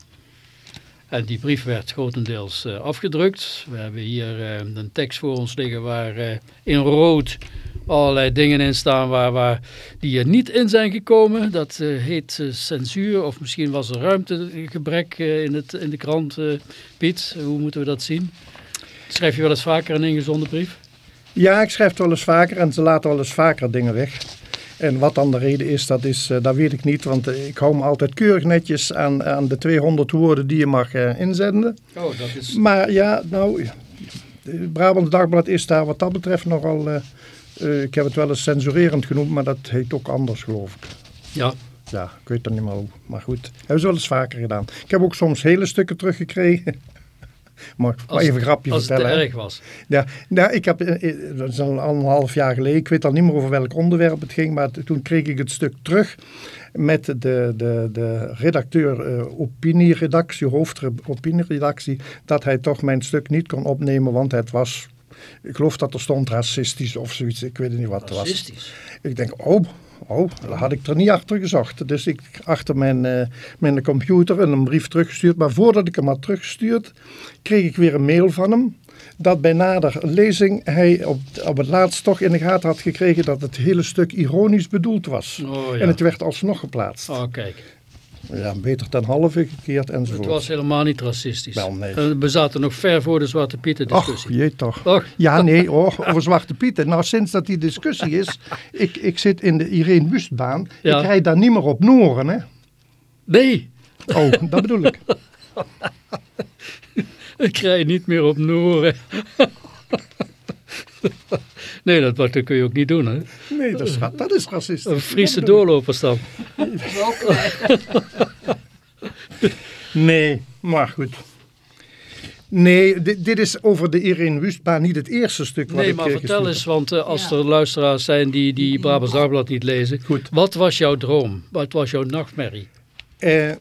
En die brief werd grotendeels eh, afgedrukt. We hebben hier eh, een tekst voor ons liggen waar in rood allerlei dingen in staan waar, waar, die er niet in zijn gekomen. Dat eh, heet eh, censuur of misschien was er ruimtegebrek eh, in, het, in de krant. eh, Piet, hoe moeten we dat zien? Schrijf je wel eens vaker een ingezonden brief?
Ja, ik schrijf het wel eens vaker en ze laten wel eens vaker dingen weg. En wat dan de reden is, dat, is, eh, dat weet ik niet. Want ik hou me altijd keurig netjes aan, aan de 200 woorden die je mag inzenden.
Oh, dat is...
Maar ja, nou, het Brabants Dagblad is daar wat dat betreft nogal... eh, eh, ik heb het wel eens censurerend genoemd, maar dat heet ook anders, geloof ik.
Ja,
Ja, ik weet dan niet meer hoe. Maar goed, hebben ze wel eens vaker gedaan. Ik heb ook soms hele stukken teruggekregen. maar even een grapje
als het
vertellen.
erg was.
Ja, nou, ik heb, eh, eh, dat is al anderhalf jaar geleden, ik weet al niet meer over welk onderwerp het ging, maar toen kreeg ik het stuk terug met de, de, de redacteur eh, opinieredactie, hoofdopinieredactie, dat hij toch mijn stuk niet kon opnemen, want het was, ik geloof dat er stond racistisch of zoiets, ik weet niet wat het was.
Racistisch.
Ik denk, oh, Oh, daar had ik er niet achter gezocht. Dus ik achter mijn, uh, mijn computer en een brief teruggestuurd. Maar voordat ik hem had teruggestuurd, kreeg ik weer een mail van hem. Dat bij nader lezing hij op, op het laatst toch in de gaten had gekregen dat het hele stuk ironisch bedoeld was. Oh, ja. En het werd alsnog geplaatst.
Oh, kijk.
Ja, beter dan halve gekeerd enzovoort.
Het was helemaal niet racistisch. Wel, nee. We zaten nog ver voor de Zwarte Pieten discussie.
Och, je toch. Och. Ja, nee, oh, over Zwarte Pieten. Nou, sinds dat die discussie is, ik, ik zit in de Irene Wustbaan. Ik rijd daar niet meer op Noren, hè.
Nee.
Oh, dat bedoel ik.
ik rijd niet meer op Noren. Nee, dat, dat kun je ook niet doen, hè?
Nee, dat is, dat is racistisch.
Een Friese doorloperstap.
nee, maar goed. Nee, dit, dit, is over de Irene Wustbaan niet het eerste stuk wat
nee,
ik
Nee, maar vertel eens, want uh, als er luisteraars zijn die, die Brabants Dagblad niet lezen. Goed. Wat was jouw droom? Wat was jouw nachtmerrie?
Uh,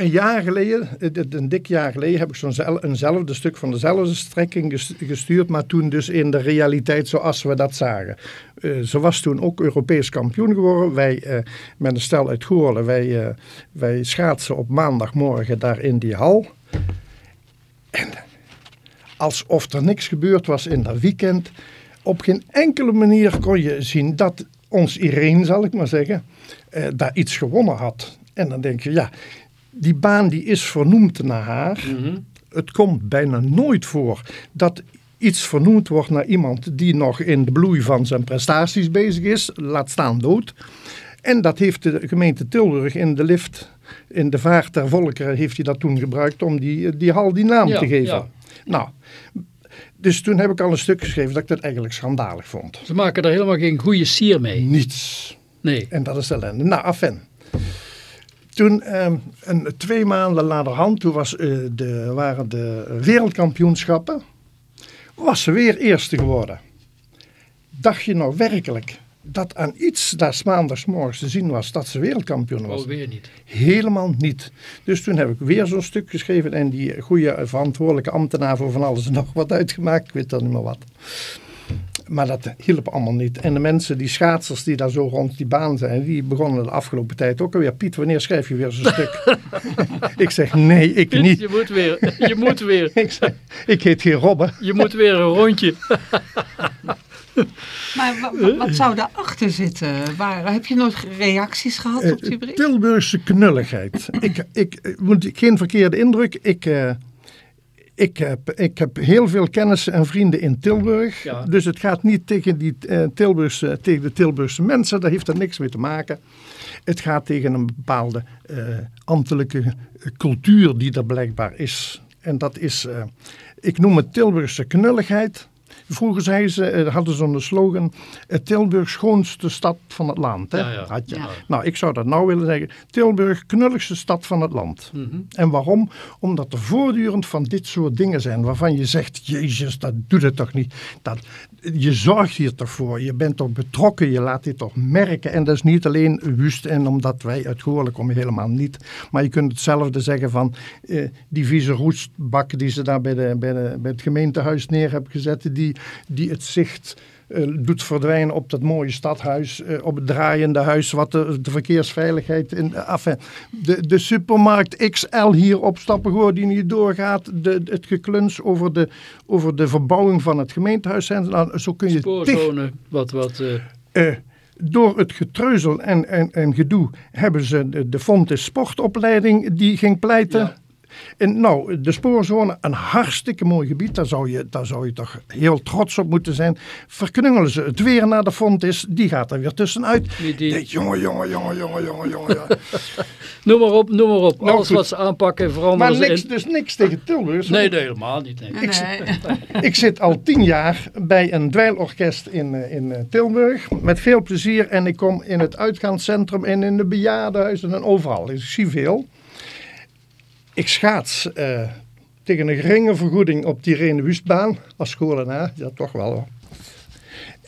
een jaar geleden, een dik jaar geleden, heb ik eenzelfde stuk van dezelfde strekking gestuurd, maar toen dus in de realiteit zoals we dat zagen. Uh, ze was toen ook Europees kampioen geworden. Wij, uh, met een stel uit Goorlen, wij, wij schaatsen op maandagmorgen daar in die hal. En alsof er niks gebeurd was in dat weekend. Op geen enkele manier kon je zien dat ons Irene, zal ik maar zeggen, daar iets gewonnen had. En dan denk je, ja, die baan die is vernoemd naar haar. Mhm. Het komt bijna nooit voor dat iets vernoemd wordt naar iemand die nog in de bloei van zijn prestaties bezig is, laat staan dood. En dat heeft de gemeente Tilburg in de lift, in de vaart der volkeren, heeft hij dat toen gebruikt om die, die hal die naam te geven. Ja. Nou, dus toen heb ik al een stuk geschreven dat ik dat eigenlijk schandalig vond.
Ze maken er helemaal geen goede sier mee.
Niets.
Nee.
En dat is ellende. Nou, afijn. Toen, ehm, een, twee maanden laterhand, toen was, uh, de, waren de wereldkampioenschappen, was ze weer eerste geworden. Dacht je nou werkelijk dat aan iets daar maandagsmorgens te zien was dat ze wereldkampioen was?
Oh, weer niet.
Helemaal niet. Dus toen heb ik weer zo'n stuk geschreven en die goede verantwoordelijke ambtenaar voor van alles en nog wat uitgemaakt. Ik weet dan niet meer wat. Maar dat hielp allemaal niet. En de mensen, die schaatsers die daar zo rond die baan zijn, die begonnen de afgelopen tijd ook alweer. Piet, wanneer schrijf je weer zo'n stuk? ik zeg, nee, ik niet.
Je moet weer. Je moet weer.
ik, zeg, ik heet geen Robben.
je moet weer een rondje.
maar wat zou daarachter zitten? Waar, heb je nooit reacties gehad op die brief?
Tilburgse knulligheid. ik, ik, moet geen verkeerde indruk. Ik... Uh, ik heb, ik heb heel veel kennissen en vrienden in Tilburg. Dus het gaat niet tegen, die, uh, Tilburgse, tegen de Tilburgse mensen. Daar heeft er niks mee te maken. Het gaat tegen een bepaalde uh, ambtelijke cultuur die er blijkbaar is. En dat is, uh, ik noem het Tilburgse knulligheid. Vroeger zeiden ze, eh, hadden ze een slogan, Tilburg schoonste stad van het land. Hè? Ja, Had je. Nou, ik zou dat nou willen zeggen, Tilburg knulligste stad van het land. Mhm. En waarom? Omdat er voortdurend van dit soort dingen zijn waarvan je zegt, jezus, dat doet het toch niet. Dat, je zorgt hier toch voor, je bent toch betrokken, je laat dit toch merken. En dat is niet alleen wust en omdat wij uit Goorlen komen, helemaal niet. Maar je kunt hetzelfde zeggen van eh, die vieze roestbak die ze daar bij, de, bij, de, bij het gemeentehuis neer hebben gezet, die die het zicht uh, doet verdwijnen op dat mooie stadhuis, uh, op het draaiende huis, wat de, de verkeersveiligheid in. Uh, de, de supermarkt XL hier opstappen, gewoon die niet doorgaat. De, het gekluns over de, over de verbouwing van het gemeentehuis. Nou, zo kun je
Spoorzone, wat. wat
door het getreuzel en, en, en gedoe hebben ze de, de Fontes sportopleiding die ging pleiten. Ja. En nou, de spoorzone, een hartstikke mooi gebied. Daar zou je, daar zou je toch heel trots op moeten zijn. Verknungelen ze het weer naar de font is, die gaat er weer tussenuit. Die, jongen, jongen, jongen, jongen, jongen, jongen.
noem maar op, noem maar op. Nou, Alles wat ze aanpakken veranderen
Maar niks, dus niks tegen Tilburg.
Nee, nee, helemaal niet. Nee.
Ik, ik, zit al tien jaar bij een dweilorkest in, eh, in eh, Tilburg. Met veel plezier. En ik kom in het uitgaanscentrum en in de bejaardenhuizen en overal. Ik zie veel. Ik schaats uh, tegen een geringe vergoeding op die Rene Wustbaan als schoolenaar. Ja, toch wel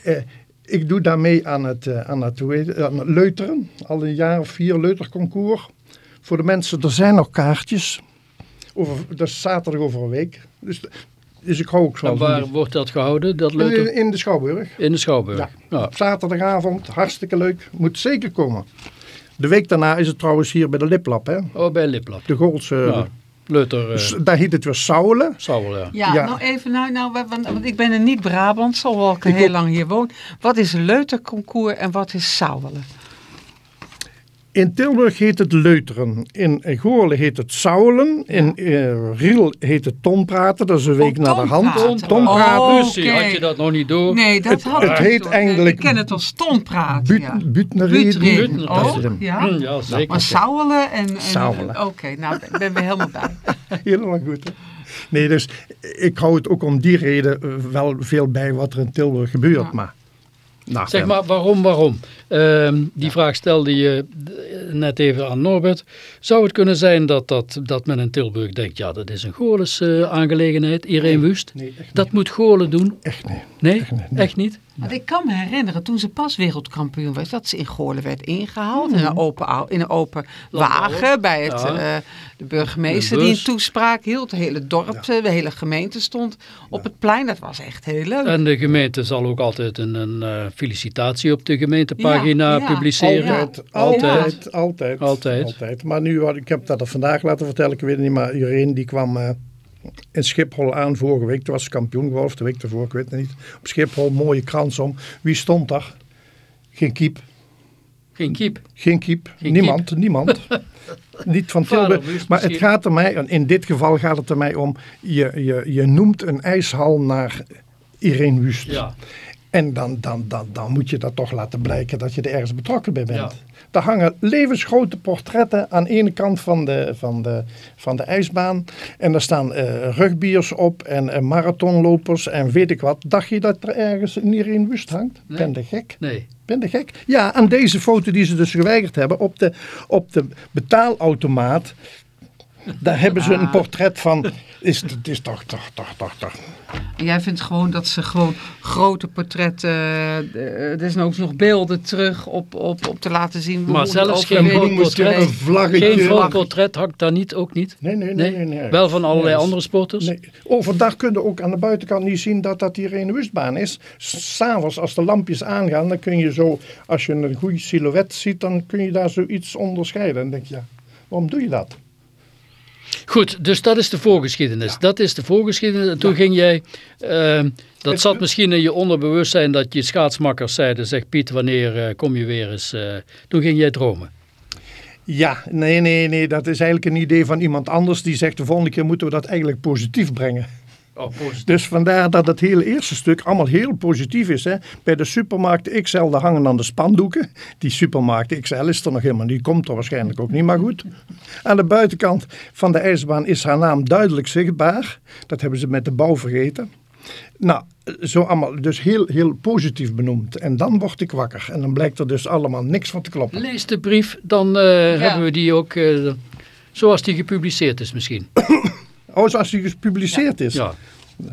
uh, ik doe daarmee aan het, uh, aan, het, aan het leuteren. Al een jaar of vier leuterconcours. Voor de mensen, er zijn nog kaartjes. Over, dat is zaterdag over een week. Dus Dus ik hou ook
En waar wordt dat gehouden, dat leuter?
In, de Schouwburg.
In de Schouwburg.
Ja. Zaterdagavond, hartstikke leuk. Moet zeker komen. De week daarna is het trouwens hier bij de Liplap, hè?
Oh, bij Liplap.
De Goolse...
Ja. Leuter, eh
S- Daar heet het weer Sauwelen.
Sauwel, ja.
Ja,
Ja.
nou even, nou, nou, wa- want, want ik ben een niet-Brabants, hoewel ik heel
ook.
lang hier woon. Wat is Leuterconcours en wat is Sauwelen?
In Tilburg heet het Leuteren. In Goorlen heet het Sauwelen. In eh, Riel heet het Tompraten. Dat is een week
Oh,
naar de hand.
Oh,
had je dat nog niet door?
Nee, dat
Het-
had
het
ik
heet
niet door.
eigenlijk
Ik ken het als stonpraat.
But,
ja. Oh,
hem.
ja.
Ja, zeker.
Maar Sauwelen en... Oké, nou, ik ben weer helemaal bij.
Helemaal goed. Hè? Nee, dus ik hou het ook om die reden eh, wel veel bij wat er in Tilburg gebeurt.
Ja.
Maar, nou,
Zeg maar, waarom, waarom? Ehm, die vraag stelde je net even aan Norbert. Zou het kunnen zijn dat, dat, dat men in Tilburg denkt, ja, dat is een Goorles eh, aangelegenheid, Irene Wust?
Nee,
Dat moet Goorlen doen?
Echt nee.
Nee,
Echt niet,
echt niet?
Want ik kan me herinneren, toen ze pas wereldkampioen was, dat ze in Goorlen werd ingehaald. In een open, in een open wagen bij het,
Ja.
eh, de burgemeester die een toespraak hield. Het hele dorp, eh, de hele gemeente stond op het plein. Dat was echt heel leuk.
En de gemeente zal ook altijd een, een eh, felicitatie op de gemeentepagina
Ja, ja.
publiceren.
Altijd,
Altijd.
altijd, altijd,
Altijd.
altijd. Maar nu, ik heb dat er vandaag laten vertellen, ik weet het niet, maar Irene die kwam eh, in Schiphol aan vorige week. Toen was ze kampioen geworden, of de week ervoor, ik weet het niet. Op Schiphol, mooie krans om. Wie stond daar? Geen kiep.
Geen kiep.
Geen kiep.
Geen
niemand, niemand. niet van Tilburg. Maar het gaat er mij, en in dit geval gaat het er mij om, je, je, je noemt een ijshal naar Irene Wust.
Ja.
En dan, dan, dan, dan moet je dat toch laten blijken dat je er ergens betrokken bij bent.
Ja.
Er hangen levensgrote portretten aan de ene kant van de, van de, van de ijsbaan. En er staan eh rugbiers op en eh, marathonlopers en weet ik wat. Dacht je dat er ergens een Irene Wust hangt?
Nee.
Ben de gek?
Nee.
Ben de gek? Ja, aan deze foto die ze dus geweigerd hebben op de, op de betaalautomaat. Daar hebben ze een portret van. Is, het is toch, toch, toch, toch, toch.
En jij vindt gewoon dat ze gewoon grote portretten, eh, eh, desnoods nog beelden terug op, op, op te laten zien.
Maar
hoe
zelfs geen groot portret.
Een
geweest.
vlaggetje.
Geen groot portret hangt daar niet, ook niet?
Nee, nee, nee. nee, nee.
Wel van allerlei
Nee,
andere sporters?
Nee. Overdag kun je ook aan de buitenkant niet zien dat dat hier een wustbaan is. S'avonds als de lampjes aangaan, dan kun je zo, als je een goede silhouet ziet, dan kun je daar zoiets onderscheiden. Dan denk je, ja, waarom doe je dat?
Goed, dus dat is de voorgeschiedenis. Dat is de voorgeschiedenis. En toen ging jij, ehm, dat zat misschien in je onderbewustzijn dat je schaatsmakkers zeiden, zeg Piet, wanneer eh, kom je weer eens? eh, toen ging jij dromen.
Ja, nee, nee, nee, dat is eigenlijk een idee van iemand anders die zegt de volgende keer moeten we dat eigenlijk positief brengen.
Oh.
Dus vandaar dat het hele eerste stuk allemaal heel positief is. Hè. Bij de supermarkt XL, daar hangen dan de spandoeken. Die supermarkt XL is er nog helemaal niet, die komt er waarschijnlijk ook niet, maar goed. Aan de buitenkant van de ijsbaan is haar naam duidelijk zichtbaar. Dat hebben ze met de bouw vergeten. Nou, zo allemaal, dus heel, heel positief benoemd. En dan word ik wakker. En dan blijkt er dus allemaal niks van te kloppen.
Lees de brief, dan eh, hebben we die ook, eh, zoals die gepubliceerd is misschien.
Oh, zoals die gepubliceerd is.
Ja.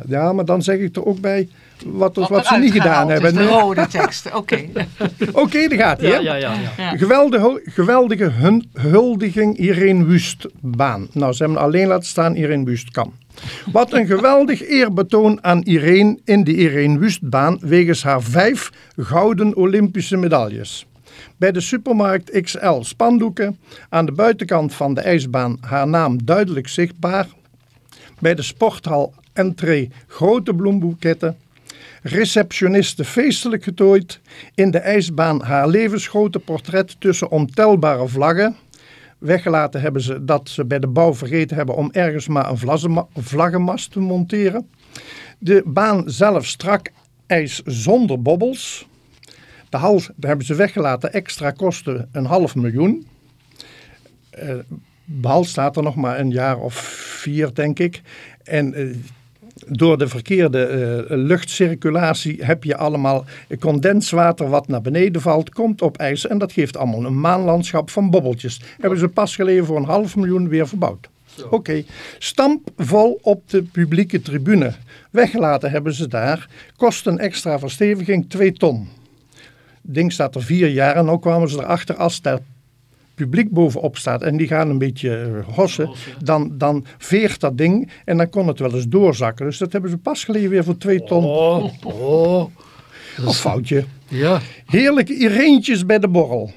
Ja, maar dan zeg ik er ook bij wat, wat,
Wat
ze niet gedaan hebben.
is, de rode tekst, oké.
Oké, daar gaat hij.
Ja,
hè?
ja, ja, ja.
Ja.
Geweldige, geweldige hun, huldiging Irene Wustbaan. Nou, ze hebben alleen laten staan Irene Wust kan. Wat een geweldig eerbetoon aan Irene in de Irene Wustbaan wegens haar vijf gouden Olympische medailles. Bij de supermarkt XL spandoeken, aan de buitenkant van de ijsbaan haar naam duidelijk zichtbaar. Bij de sporthal entree grote bloemboeketten. Receptioniste feestelijk getooid. In de ijsbaan haar levensgrote portret tussen ontelbare vlaggen. Weggelaten hebben ze dat ze bij de bouw vergeten hebben om ergens maar een vlaggenmast te monteren. De baan zelf strak ijs zonder bobbels. De hal daar hebben ze weggelaten, extra kosten een half miljoen. Eh, de hal staat er nog maar een jaar of vier, denk ik. En eh, door de verkeerde eh, luchtcirculatie heb je allemaal condenswater wat naar beneden valt, komt op ijs en dat geeft allemaal een maanlandschap van bobbeltjes. Hebben ze pas geleden voor een half miljoen weer verbouwd. Oké, stampvol op de publieke tribune. Weggelaten hebben ze daar. Kost een extra versteviging 2 ton. Ding staat er vier jaar en nu kwamen ze erachter als ter publiek bovenop staat en die gaan een beetje hossen, dan, dan veert dat ding en dan kon het wel eens doorzakken. Dus dat hebben ze pas geleden weer voor twee ton.
Oh, oh.
Of foutje.
Ja.
Heerlijke Ireentjes bij de borrel.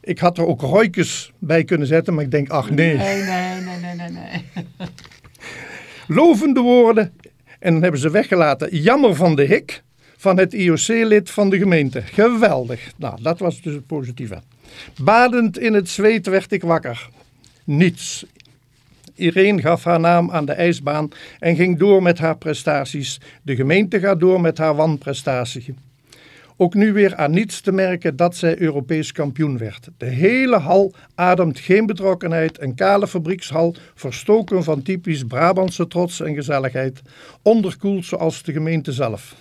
Ik had er ook roikjes bij kunnen zetten, maar ik denk, ach nee.
Nee, nee, nee, nee, nee. nee.
Lovende woorden. En dan hebben ze weggelaten. Jammer van de Hik van het IOC-lid van de gemeente. Geweldig. Nou, dat was dus het positieve. Badend in het zweet werd ik wakker. Niets. Irene gaf haar naam aan de ijsbaan en ging door met haar prestaties. De gemeente gaat door met haar wanprestatie. Ook nu weer aan niets te merken dat zij Europees kampioen werd. De hele hal ademt geen betrokkenheid. Een kale fabriekshal, verstoken van typisch Brabantse trots en gezelligheid. Onderkoeld zoals de gemeente zelf.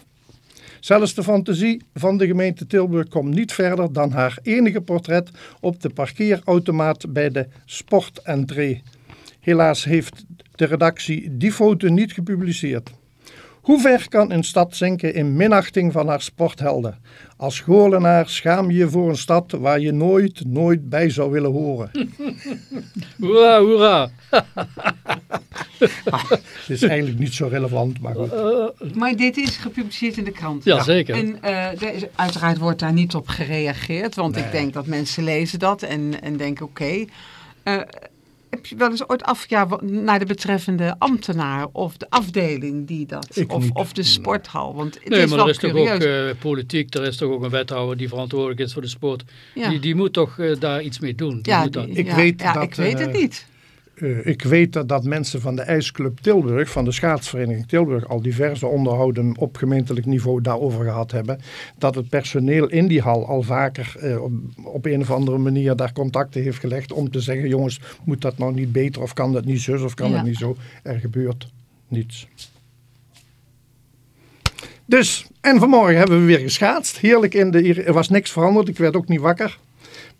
Zelfs de fantasie van de gemeente Tilburg komt niet verder dan haar enige portret op de parkeerautomaat bij de sportentree. Helaas heeft de redactie die foto niet gepubliceerd. Hoe ver kan een stad zinken in minachting van haar sporthelden? Als Goorlenaar schaam je je voor een stad waar je nooit, nooit bij zou willen horen.
Hoera, hoera.
Het is eigenlijk niet zo relevant, maar goed.
Maar dit is gepubliceerd in de krant.
Ja, zeker.
En eh, er is- uiteraard wordt daar niet op gereageerd, want ik denk dat mensen lezen dat en, en denken oké. Eh, heb je wel eens ooit af ja, wa- naar de betreffende ambtenaar of de afdeling die dat, of, of de sporthal? Want het
Nee,
is
maar
wel
er is toch
curieus.
ook eh, politiek, er is toch ook een wethouder die verantwoordelijk is voor de sport.
Ja.
Die, die moet toch eh, daar iets mee doen. Die
ja,
moet dat-
die-
Ik
ja,
weet
ja,
dat,
ik weet het
eh,
niet.
Eh, ik weet dat, dat mensen van de IJsclub Tilburg, van de schaatsvereniging Tilburg, al diverse onderhouden op gemeentelijk niveau daarover gehad hebben. Dat het personeel in die hal al vaker eh, op, op een of andere manier daar contacten heeft gelegd om te zeggen, jongens, moet dat nou niet beter of kan dat niet zus of kan
Ja.
het niet zo. Er gebeurt niets. Dus, en vanmorgen hebben we weer geschaatst. Heerlijk in de, er was niks veranderd, ik werd ook niet wakker.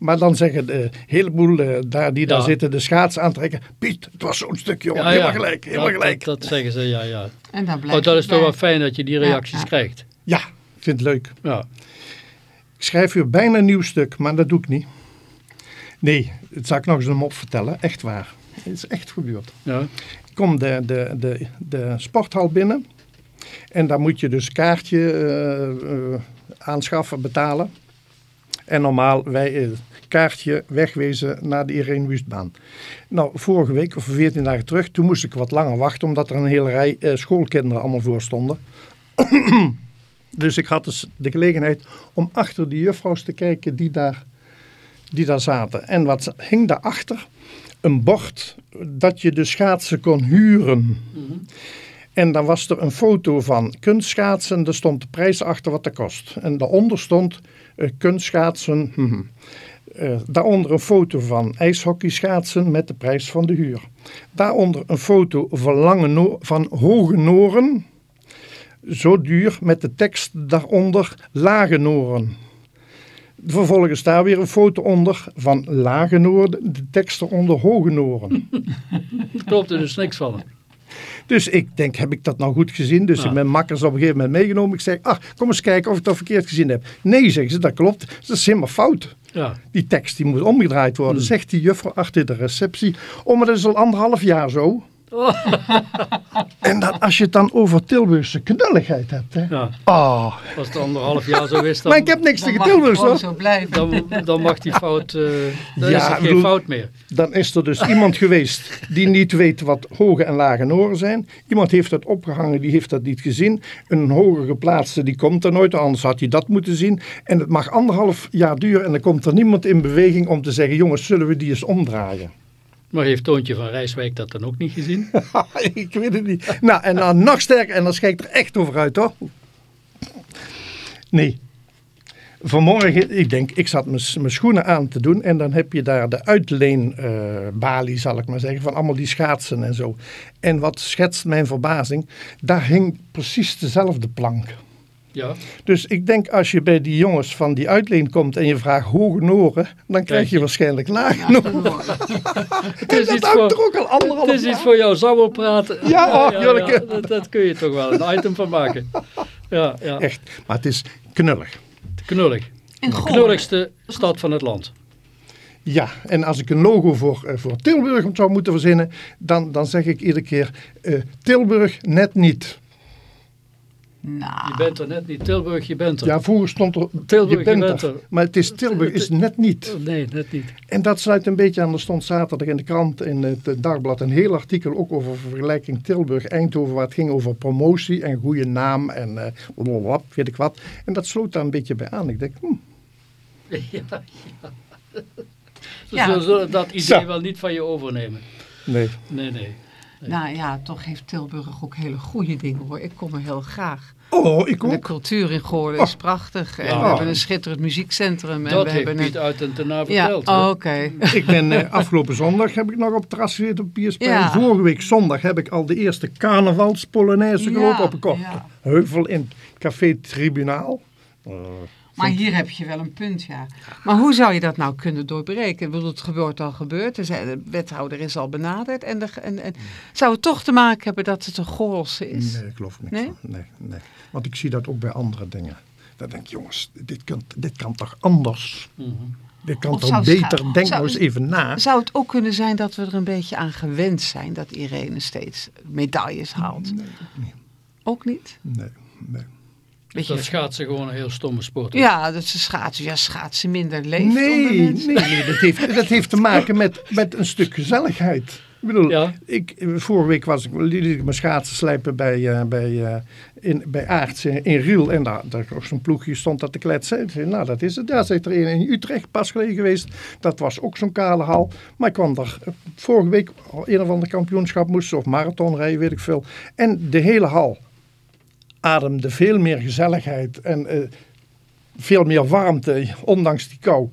Maar dan zeggen de heleboel eh, daar die daar zitten de schaats aantrekken. Piet, het was zo'n stuk jongen.
Ja,
helemaal
ja.
gelijk, helemaal
Dat-
gelijk.
Dat, dat zeggen ze, ja, ja.
En daar blijft
Oh, dat is
het
toch wel fijn dat je die reacties
ja.
krijgt.
Ja, ik vind het leuk.
Ja.
Ik schrijf weer bijna een nieuw stuk, maar dat doe ik niet. Nee, dat zal ik nog eens een mop vertellen. Echt waar. Het is echt gebeurd.
Ja.
Ik kom de, de, de, de sporthal binnen. En daar moet je dus kaartje eh, eh, aanschaffen, betalen. En normaal wij kaartje wegwezen naar de Irene Wustbaan. Nou, vorige week of 14 dagen terug, toen moest ik wat langer wachten, omdat er een hele rij eh, schoolkinderen allemaal voor stonden. dus ik had dus de gelegenheid om achter die juffrouws te kijken die daar, die daar zaten. En wat hing daarachter? Een bord dat je de schaatsen kon huren. En dan was er een foto van kunstschaatsen. Er stond de prijs achter wat dat kost. En daaronder stond eh, kunstschaatsen. hm, eh, daaronder een foto van ijshockeyschaatsen met de prijs van de huur. Daaronder een foto van, lange no- van hoge noren. Zo duur met de tekst daaronder lage noren. Vervolgens daar weer een foto onder van lage noorden, de tekst eronder hoge noren.
Klopt er dus niks van.
Dus ik denk, heb ik dat nou goed gezien? Dus
Ja.
ik ben makkers op een gegeven moment meegenomen. Ik zeg, ach, kom eens kijken of ik dat verkeerd gezien heb. Nee, zeggen ze, dat klopt. Dat is helemaal fout.
Ja.
Die tekst die moet omgedraaid worden.
Hmm.
Zegt die juffrouw achter de receptie. Oh, maar dat is al anderhalf jaar zo. En dan, als je het dan over Tilburgse knulligheid hebt. Hè.
ja.
Ah,
Als het anderhalf jaar zo is, dan,
maar ik heb niks tegen Tilburgs hoor.
zo blijven.
dan, dan mag die fout, eh dan
Ja,
is er
ik
geen
bedoel-
fout meer.
Dan is er dus iemand geweest die niet weet wat hoge en lage noren zijn. Iemand heeft dat opgehangen, die heeft dat niet gezien. Een hoger geplaatste, die komt er nooit, anders had hij dat moeten zien. En het mag anderhalf jaar duren en dan komt er niemand in beweging om te zeggen... jongens, zullen we die eens omdraaien?
Maar heeft Toontje van Rijswijk dat dan ook niet gezien?
ik weet het niet. Nou, en dan nog sterker, en dan schijkt er echt over uit hoor. Nee. Vanmorgen, ik denk, ik zat mijn schoenen aan te doen en dan heb je daar de uitleenbalie, zal ik maar zeggen, van allemaal die schaatsen en zo. En wat schetst mijn verbazing, daar hing precies dezelfde plank.
Ja.
Dus ik denk, als je bij die jongens van die uitleen komt en je vraagt hoge noren, dan krijg je waarschijnlijk lage noren.
Het is,
dat
iets
er
voor,
ook al anderhalf
het is
jaar.
iets voor jou sabbelpraten.
Ja, oh, Janneke.
dat, dat kun je toch wel een item van maken. Ja, ja.
Echt, maar het is knullig.
Knullig.
En
De knulligste stad van het land.
Ja, en als ik een logo voor, uh, voor Tilburg zou moeten verzinnen, dan, dan zeg ik iedere keer uh, Tilburg net niet.
Nou. Je bent er net niet. Tilburg, je bent er.
Ja, vroeger stond er Tilburg, je bent, je bent er. Maar het is Tilburg is net niet.
Nee, net niet.
En dat sluit een beetje aan. Er stond zaterdag in de krant, in het Dagblad, een heel artikel ook over vergelijking Tilburg-Eindhoven. Waar het ging over promotie en goede naam en uh, weet ik wat. En dat sloot daar een beetje bij aan. Ik denk, hm.
Ja, ja. ja. zullen dat idee wel niet van je overnemen.
Nee.
Nee, nee.
Nou ja, toch heeft Tilburg ook hele goede dingen hoor. Ik kom er heel graag.
Oh, ik ook.
De cultuur in Goorlen is oh. prachtig. En we hebben een schitterend muziekcentrum.
En dat
we
heeft
hebben
Piet uit en ten verteld.
Ja, oh, oké.
Ik ben uh, afgelopen zondag heb ik nog op het terras gezeten op Piersplein. Ja. Vorige week zondag heb ik al de eerste carnavalspolonaise gelopen op een kop. Heuvel in Café Tribunaal.
Uh, maar hier heb je wel een punt, ja. Maar hoe zou je dat nou kunnen doorbreken? Ik bedoel, het gebeurt al gebeurd. De wethouder is al benaderd. En, de, en, en zou het toch te maken hebben dat het een Goorlse is?
Nee, ik geloof niet. Nee? nee? Nee, Want ik zie dat ook bij andere dingen. Dan denk ik, jongens, dit kan, dit kan toch anders? Mm Dit kan toch beter? Denk nou eens even na.
Zou het ook kunnen zijn dat we er een beetje aan gewend zijn... dat Irene steeds medailles haalt?
Nee, ook niet.
Ook niet?
Nee, nee.
Dat schaatsen gewoon een heel stomme sport
Ja, dat ze schaatsen, ja, schaatsen minder leeft
nee, Nee, nee dat, heeft, dat heeft te maken met, met een stuk gezelligheid. Ik bedoel, ja. ik, vorige week was ik, liet ik mijn schaatsen slijpen bij, uh, bij, uh, in, bij Aarts in, in Riel. En daar, daar zo'n ploegje stond dat te kletsen. Ik zei, nou, dat is het. Daar zit er een in Utrecht pas geleden geweest. Dat was ook zo'n kale hal. Maar ik kwam daar vorige week een of ander kampioenschap moesten. Of marathon rijden, weet ik veel. En de hele hal ademde veel meer gezelligheid en uh, veel meer warmte, ondanks die kou.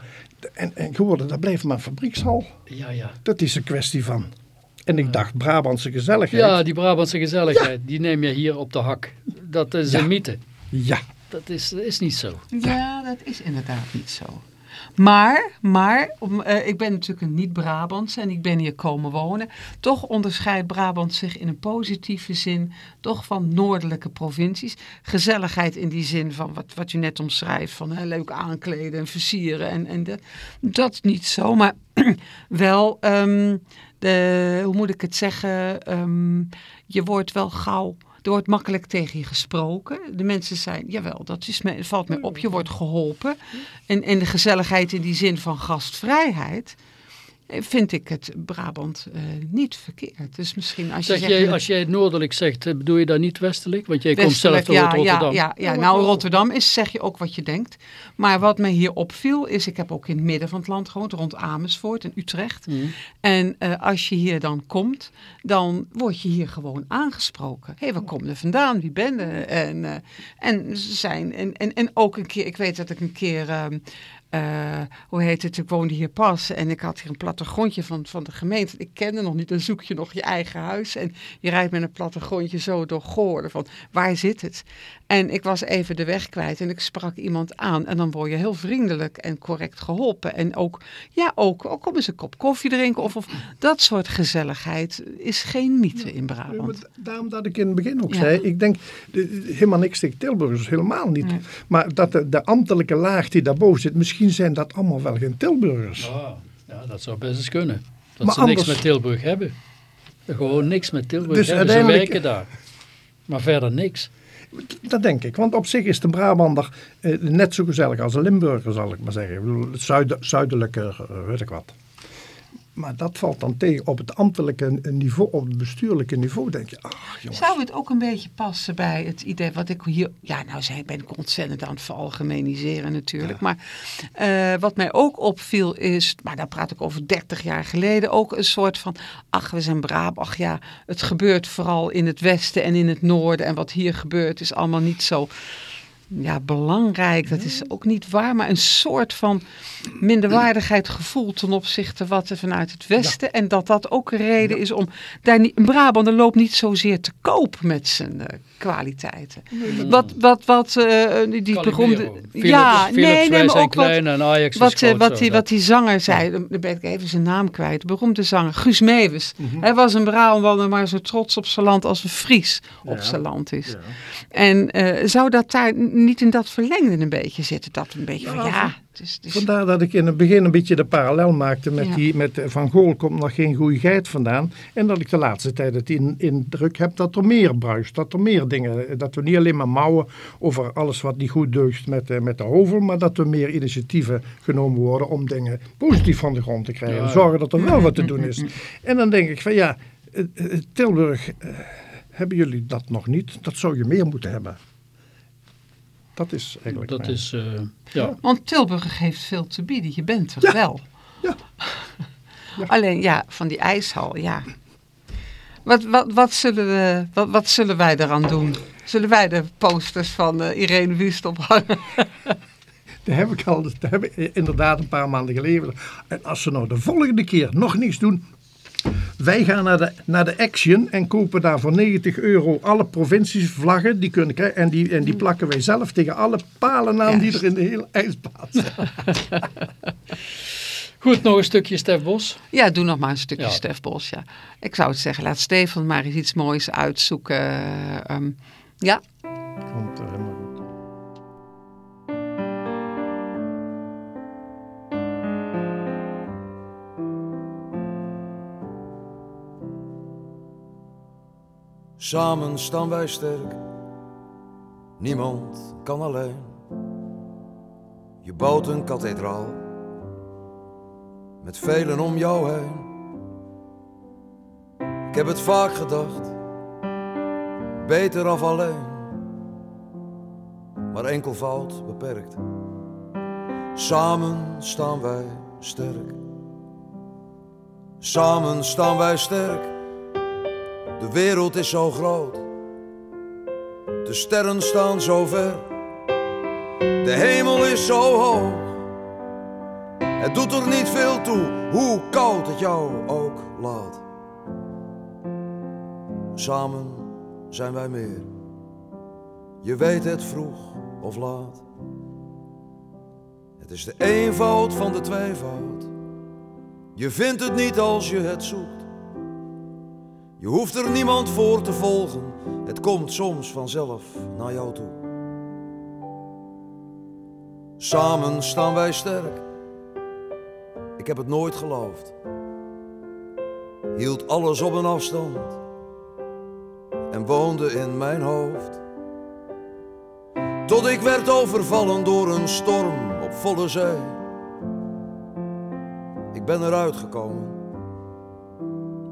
En, en geworden, dat bleef maar een fabriekshal.
Ja, ja.
Dat is een kwestie van. En ik dacht, Brabantse gezelligheid.
Ja, die Brabantse gezelligheid, die neem je hier op de hak. Dat is een mythe.
Ja.
Dat is, dat is niet zo.
Ja, dat is inderdaad niet zo. Maar, maar uh, ik ben natuurlijk een niet-Brabants en ik ben hier komen wonen. Toch onderscheidt Brabant zich in een positieve zin toch van noordelijke provincies. Gezelligheid in die zin van wat, wat je net omschrijft, van hè, leuk aankleden en versieren. En, en dat, niet zo, maar wel, um, de, hoe moet ik het zeggen, um, je wordt wel gauw er wordt makkelijk tegen je gesproken. De mensen zijn, jawel, dat is me, valt me op, je wordt geholpen. En, en de gezelligheid in die zin van gastvrijheid vind ik het Brabant uh, niet verkeerd. Dus misschien als je
zeg jij, als jij noordelijk zegt, eh, bedoel je dan niet westelijk? Want jij komt zelf uit ja, Rotterdam.
Ja, ja, ja, nou Rotterdam is, zeg je ook wat je denkt. Maar wat mij hier opviel is, ik heb ook in het midden van het land gewoond, rond Amersfoort en Utrecht. Mm. En uh, als je hier dan komt, dan word je hier gewoon aangesproken. Hé, hey, waar kom je vandaan? Wie ben je? En, uh, en, zijn, en, en, en ook een keer, ik weet dat ik een keer... Uh, uh, hoe heet het, ik woonde hier pas en ik had hier een plattegrondje van, van de gemeente. Ik kende nog niet, dan zoek je nog je eigen huis en je rijdt met een plattegrondje zo door Goorden van waar zit het? En ik was even de weg kwijt en ik sprak iemand aan en dan word je heel vriendelijk en correct geholpen. En ook, ja ook, ook kom eens een kop koffie drinken of, of dat soort gezelligheid is geen mythe in Brabant.
Ja, daarom dat ik in het begin ook zei, ik denk helemaal niks tegen Tilburgers, helemaal niet. Maar dat de, de ambtelijke laag die daarboven zit, misschien misschien zijn dat allemaal wel geen Tilburgers.
Ah, ja, dat zou best eens kunnen. Dat ze niks met Tilburg hebben. Gewoon niks met Tilburg dus hebben. Ze werken daar. Maar verder niks.
Dat denk ik. Want op zich is de Brabander eh, net zo gezellig als een Limburger, zal ik maar zeggen. Ik bedoel, het zuidelijke, uh, weet ik wat. Maar dat valt dan tegen op het ambtelijke niveau, op het bestuurlijke niveau, denk je, ach jongens.
Zou het ook een beetje passen bij het idee wat ik hier, ja nou zijn, ben ik ontzettend aan het veralgemeniseren natuurlijk. Maar uh, wat mij ook opviel is, maar daar praat ik over 30 jaar geleden, ook een soort van, ach we zijn braaf, ach ja, het gebeurt vooral in het westen en in het noorden en wat hier gebeurt is allemaal niet zo ja, belangrijk, dat is ook niet waar, maar een soort van minderwaardigheid gevoel ten opzichte wat er vanuit het Westen. En dat dat ook een reden is om daar niet, een Brabander loopt niet zozeer te koop met zijn uh, kwaliteiten. Wat, wat, wat, uh, die beroemde...
Ja, nee, nee, maar ook wat, en Ajax
wat, uh, wat, die, wat die zanger zei, dan ben ik even zijn naam kwijt, de beroemde zanger, Guus Meeuwis. Mhm. Hij was een Brabander, maar zo trots op zijn land als een Fries op zijn land is. En zou dat daar niet in dat verlengde een beetje zitten? Dat een beetje van ja... Het is, het is...
Vandaar dat ik in het begin een beetje de parallel maakte met, die, met Van Gool komt nog geen goede geit vandaan. En dat ik de laatste tijd het in, indruk heb dat er meer bruist. Dat er meer dingen, dat we niet alleen maar mouwen over alles wat niet goed deugt met, met de hovel. Maar dat er meer initiatieven genomen worden om dingen positief van de grond te krijgen. Zorgen dat er wel wat te doen is. En dan denk ik van ja, Tilburg hebben jullie dat nog niet? Dat zou je meer moeten hebben. Dat is eigenlijk
dat is, uh, ja.
Want Tilburg heeft veel te bieden. Je bent er wel. Ja. ja. Alleen ja, van die ijshal, ja. Wat, wat, wat, zullen we, wat, wat zullen wij eraan doen? Zullen wij de posters van uh, Irene Wust ophangen?
Dat heb ik al, dat heb ik inderdaad een paar maanden geleden. En als ze nou de volgende keer nog niets doen, wij gaan naar de, naar de Action en kopen daar voor 90 euro alle provincievlaggen. Die kunnen krijgen, en, die, en die plakken wij zelf tegen alle palen aan die er in de hele ijsbaan zijn.
Goed, nog een stukje Stef Bos.
Ja, doe nog maar een stukje ja. Stef Bos. Ja. Ik zou het zeggen, laat Stefan maar eens iets moois uitzoeken. Um, ja. Komt er helemaal
Samen staan wij sterk, niemand kan alleen. Je bouwt een kathedraal met velen om jou heen. Ik heb het vaak gedacht, beter af alleen, maar enkelvoud beperkt. Samen staan wij sterk, samen staan wij sterk. De wereld is zo groot, de sterren staan zo ver, de hemel is zo hoog. Het doet er niet veel toe hoe koud het jou ook laat. Samen zijn wij meer, je weet het vroeg of laat. Het is de eenvoud van de tweevoud, je vindt het niet als je het zoekt. Je hoeft er niemand voor te volgen, het komt soms vanzelf naar jou toe. Samen staan wij sterk. Ik heb het nooit geloofd. Hield alles op een afstand en woonde in mijn hoofd. Tot ik werd overvallen door een storm op volle zee. Ik ben eruit gekomen,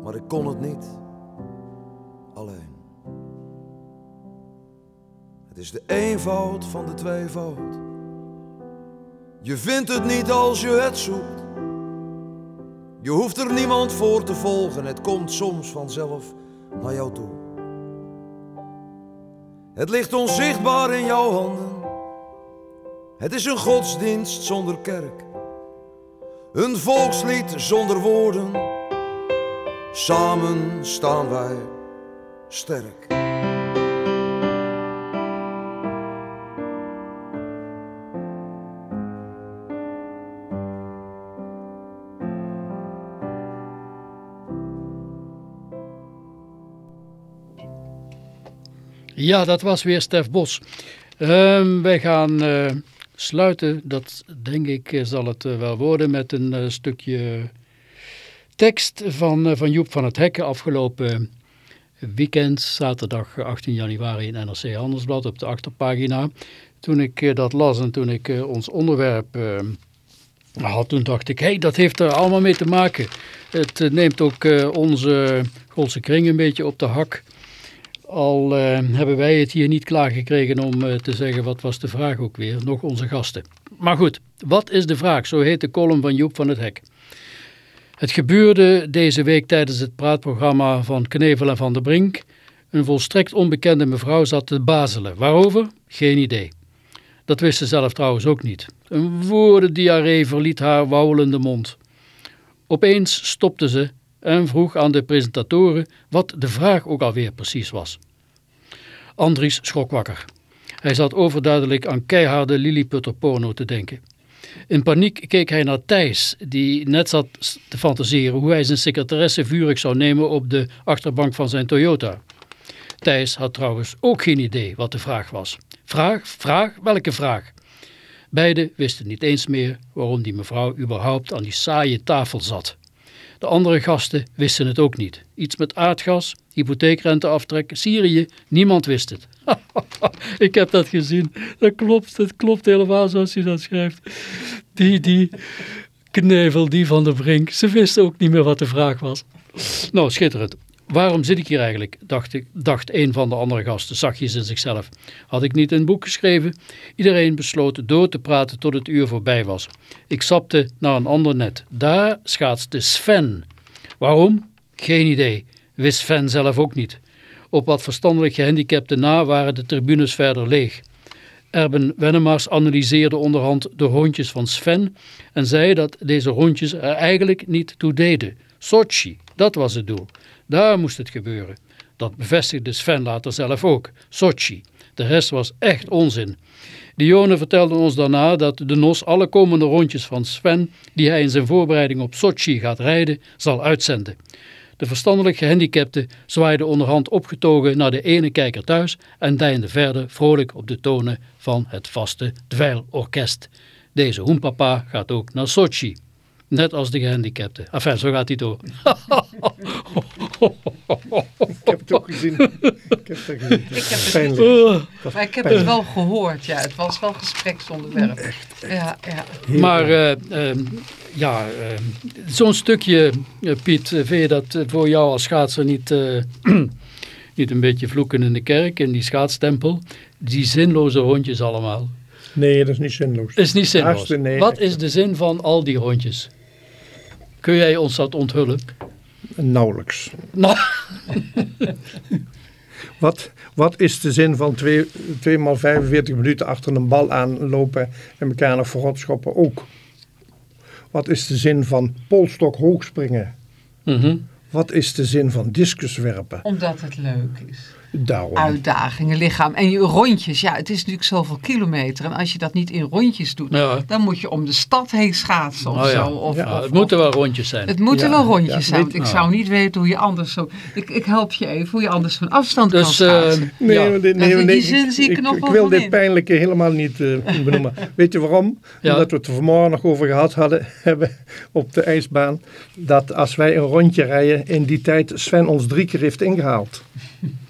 maar ik kon het niet alleen. Het is de eenvoud van de tweevoud. Je vindt het niet als je het zoekt. Je hoeft er niemand voor te volgen, het komt soms vanzelf naar jou toe. Het ligt onzichtbaar in jouw handen. Het is een godsdienst zonder kerk. Een volkslied zonder woorden. Samen staan wij sterk.
Ja, dat was weer Stef Bos. Um, wij gaan uh, sluiten, dat denk ik eh, zal het uh, wel worden, met een stukje tekst van, van Joep van het Hekken afgelopen weekend, zaterdag 18 januari in NRC Handelsblad op de achterpagina. Toen ik eh, dat las en toen ik eh, ons onderwerp had, toen dacht ik, hé, hey, dat heeft er allemaal mee te maken. Het neemt ook onze Golse kring een beetje op de hak. Al hebben wij het hier niet klaargekregen om te zeggen wat was de vraag ook weer, nog onze gasten. Maar goed, wat is de vraag? Zo heet de column van Joep van het Hek. Het gebeurde deze week tijdens het praatprogramma van Knevel en Van der Brink. Een volstrekt onbekende mevrouw zat te bazelen. Waarover? Geen idee. Dat wist ze zelf trouwens ook niet. Een woordendiarree verliet haar wauwelende mond. Opeens stopte ze en vroeg aan de presentatoren wat de vraag ook alweer precies was. Andries schrok wakker. Hij zat overduidelijk aan keiharde Lilliputterporno te denken. In paniek keek hij naar Thijs, die net zat te fantaseren hoe hij zijn secretaresse vurig zou nemen op de achterbank van zijn Toyota. Thijs had trouwens ook geen idee wat de vraag was. Vraag, vraag, welke vraag? Beiden wisten niet eens meer waarom die mevrouw überhaupt aan die saaie tafel zat. De andere gasten wisten het ook niet. Iets met aardgas, hypotheekrenteaftrek, Syrië, niemand wist het. Ik heb dat gezien. Dat klopt, dat klopt helemaal zoals hij dat schrijft. Die, die knevel, die van de brink. Ze wisten ook niet meer wat de vraag was. Nou, schitterend. Waarom zit ik hier eigenlijk, dacht, ik, dacht een van de andere gasten, zachtjes in zichzelf. Had ik niet een boek geschreven? Iedereen besloot door te praten tot het uur voorbij was. Ik sapte naar een ander net. Daar schaatste Sven. Waarom? Geen idee. Wist Sven zelf ook niet. Op wat verstandelijk gehandicapten na waren de tribunes verder leeg. Erben Wennemars analyseerde onderhand de hondjes van Sven en zei dat deze hondjes er eigenlijk niet toe deden. Sochi, dat was het doel. Daar moest het gebeuren. Dat bevestigde Sven later zelf ook. Sochi. De rest was echt onzin. Dione vertelde ons daarna dat de NOS alle komende rondjes van Sven, die hij in zijn voorbereiding op Sochi gaat rijden, zal uitzenden. De verstandelijk gehandicapte zwaaide onderhand opgetogen naar de ene kijker thuis en deinde verder vrolijk op de tonen van het vaste dweilorkest. Deze hoenpapa gaat ook naar Sochi. Net als de gehandicapten. Enfin, zo gaat hij door.
ik heb het ook gezien. Ik heb het gezien.
Ik heb het, maar ik heb het wel gehoord. Ja, het was wel gespreksonderwerp. Echt, Ja, ja.
Maar uh, uh, ja, zo'n stukje, eh, Piet, vind je dat voor jou als schaatser niet, niet een beetje vloeken in de kerk, in die schaatstempel? Die zinloze rondjes allemaal.
Nee, dat is niet zinloos.
Is niet zinloos. Nee, Wat is de zin van al die rondjes? Kun jij ons dat onthullen?
Nauwelijks. Nou. wat, wat is de zin van 2 twee, maal 45 minuten achter een bal aanlopen en elkaar nog voorop schoppen ook? Wat is de zin van polstok hoogspringen? Mm Wat is de zin van discuswerpen?
Omdat het leuk is.
Daarom.
uitdagingen, lichaam. En je rondjes, ja, het is natuurlijk zoveel kilometer. En als je dat niet in rondjes doet, dan moet je om de stad heen schaatsen of oh zo. Of,
ja, het moeten wel rondjes zijn.
Het moeten wel rondjes zijn, ik zou niet weten hoe je anders zo... Ik, ik help je even, hoe je anders van afstand dus, kan schaatsen. Uh,
nee, nee, nee, nee, die zin zie ik, ik nog Ik wil dit pijnlijke helemaal niet uh, benoemen. Weet je waarom? Omdat we het er vanmorgen nog over gehad hadden, hebben op de ijsbaan, dat als wij een rondje rijden, in die tijd Sven ons drie keer heeft ingehaald.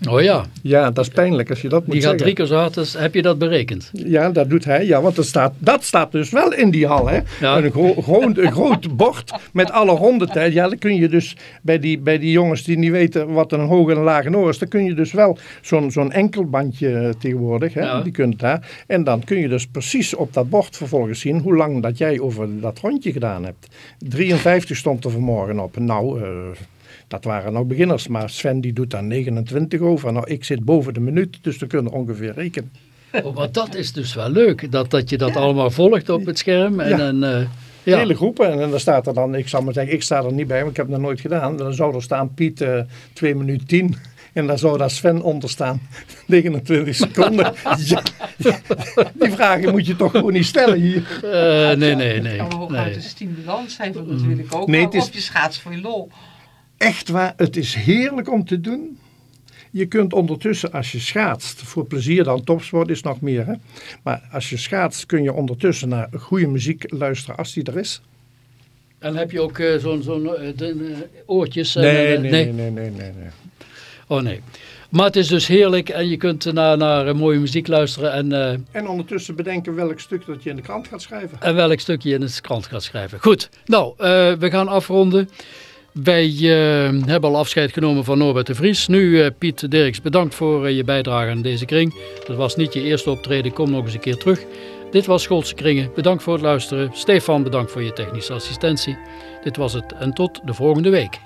Oh ja.
Ja, dat is pijnlijk als je dat moet
Die
gaat
drie keer zo hard, dus heb je dat berekend?
Ja, dat doet hij. Ja, want dat staat, dat staat dus wel in die hal. Hè? Een, gro een groot bord met alle rondetijd. Ja, dan kun je dus bij die, bij die jongens die niet weten wat een hoge en een lage oor is, dan kun je dus wel zo'n zo'n enkelbandje tegenwoordig, hè? die kunt daar. En dan kun je dus precies op dat bord vervolgens zien hoe lang dat jij over dat rondje gedaan hebt. 53 stond er vanmorgen op. Nou, uh, dat waren nog beginners, maar Sven die doet daar 29 over. Nou, ik zit boven de minuut, dus we kunnen ongeveer rekenen.
Oh, maar dat is dus wel leuk, dat, dat je dat allemaal volgt op het scherm. En, ja. en uh,
ja. Hele groepen. En, dan staat er dan, ik zal maar zeggen, ik sta er niet bij, want ik heb dat nooit gedaan. Dan zou er staan Piet uh, 2 minuten 10. En dan zou daar Sven onder staan. 29 seconden. ja, die vragen moet je toch gewoon niet stellen hier.
Uh, nee, nee, nee. Het
kan nee. de stimulans zijn natuurlijk ook. Nee, het is, of je schaats voor je lol
echt waar, het is heerlijk om te doen. Je kunt ondertussen, als je schaatst, voor plezier dan topsport is nog meer. Hè? Maar als je schaatst kun je ondertussen naar goede muziek luisteren als die er is.
En heb je ook uh, zo'n zo uh, oortjes?
Nee, nee, nee, nee, nee, nee,
Oh nee. Maar het is dus heerlijk en je kunt naar, naar mooie muziek luisteren. En,
en ondertussen bedenken welk stuk dat je in de krant gaat schrijven.
En welk stukje je in de krant gaat schrijven. Goed, nou, we gaan afronden. Wij eh, hebben al afscheid genomen van Norbert de Vries. Nu, eh, Piet Dirks, bedankt voor eh, je bijdrage aan deze kring. Dat was niet je eerste optreden, kom nog eens een keer terug. Dit was Schoolse Kringen, bedankt voor het luisteren. Stefan, bedankt voor je technische assistentie. Dit was het en tot de volgende week.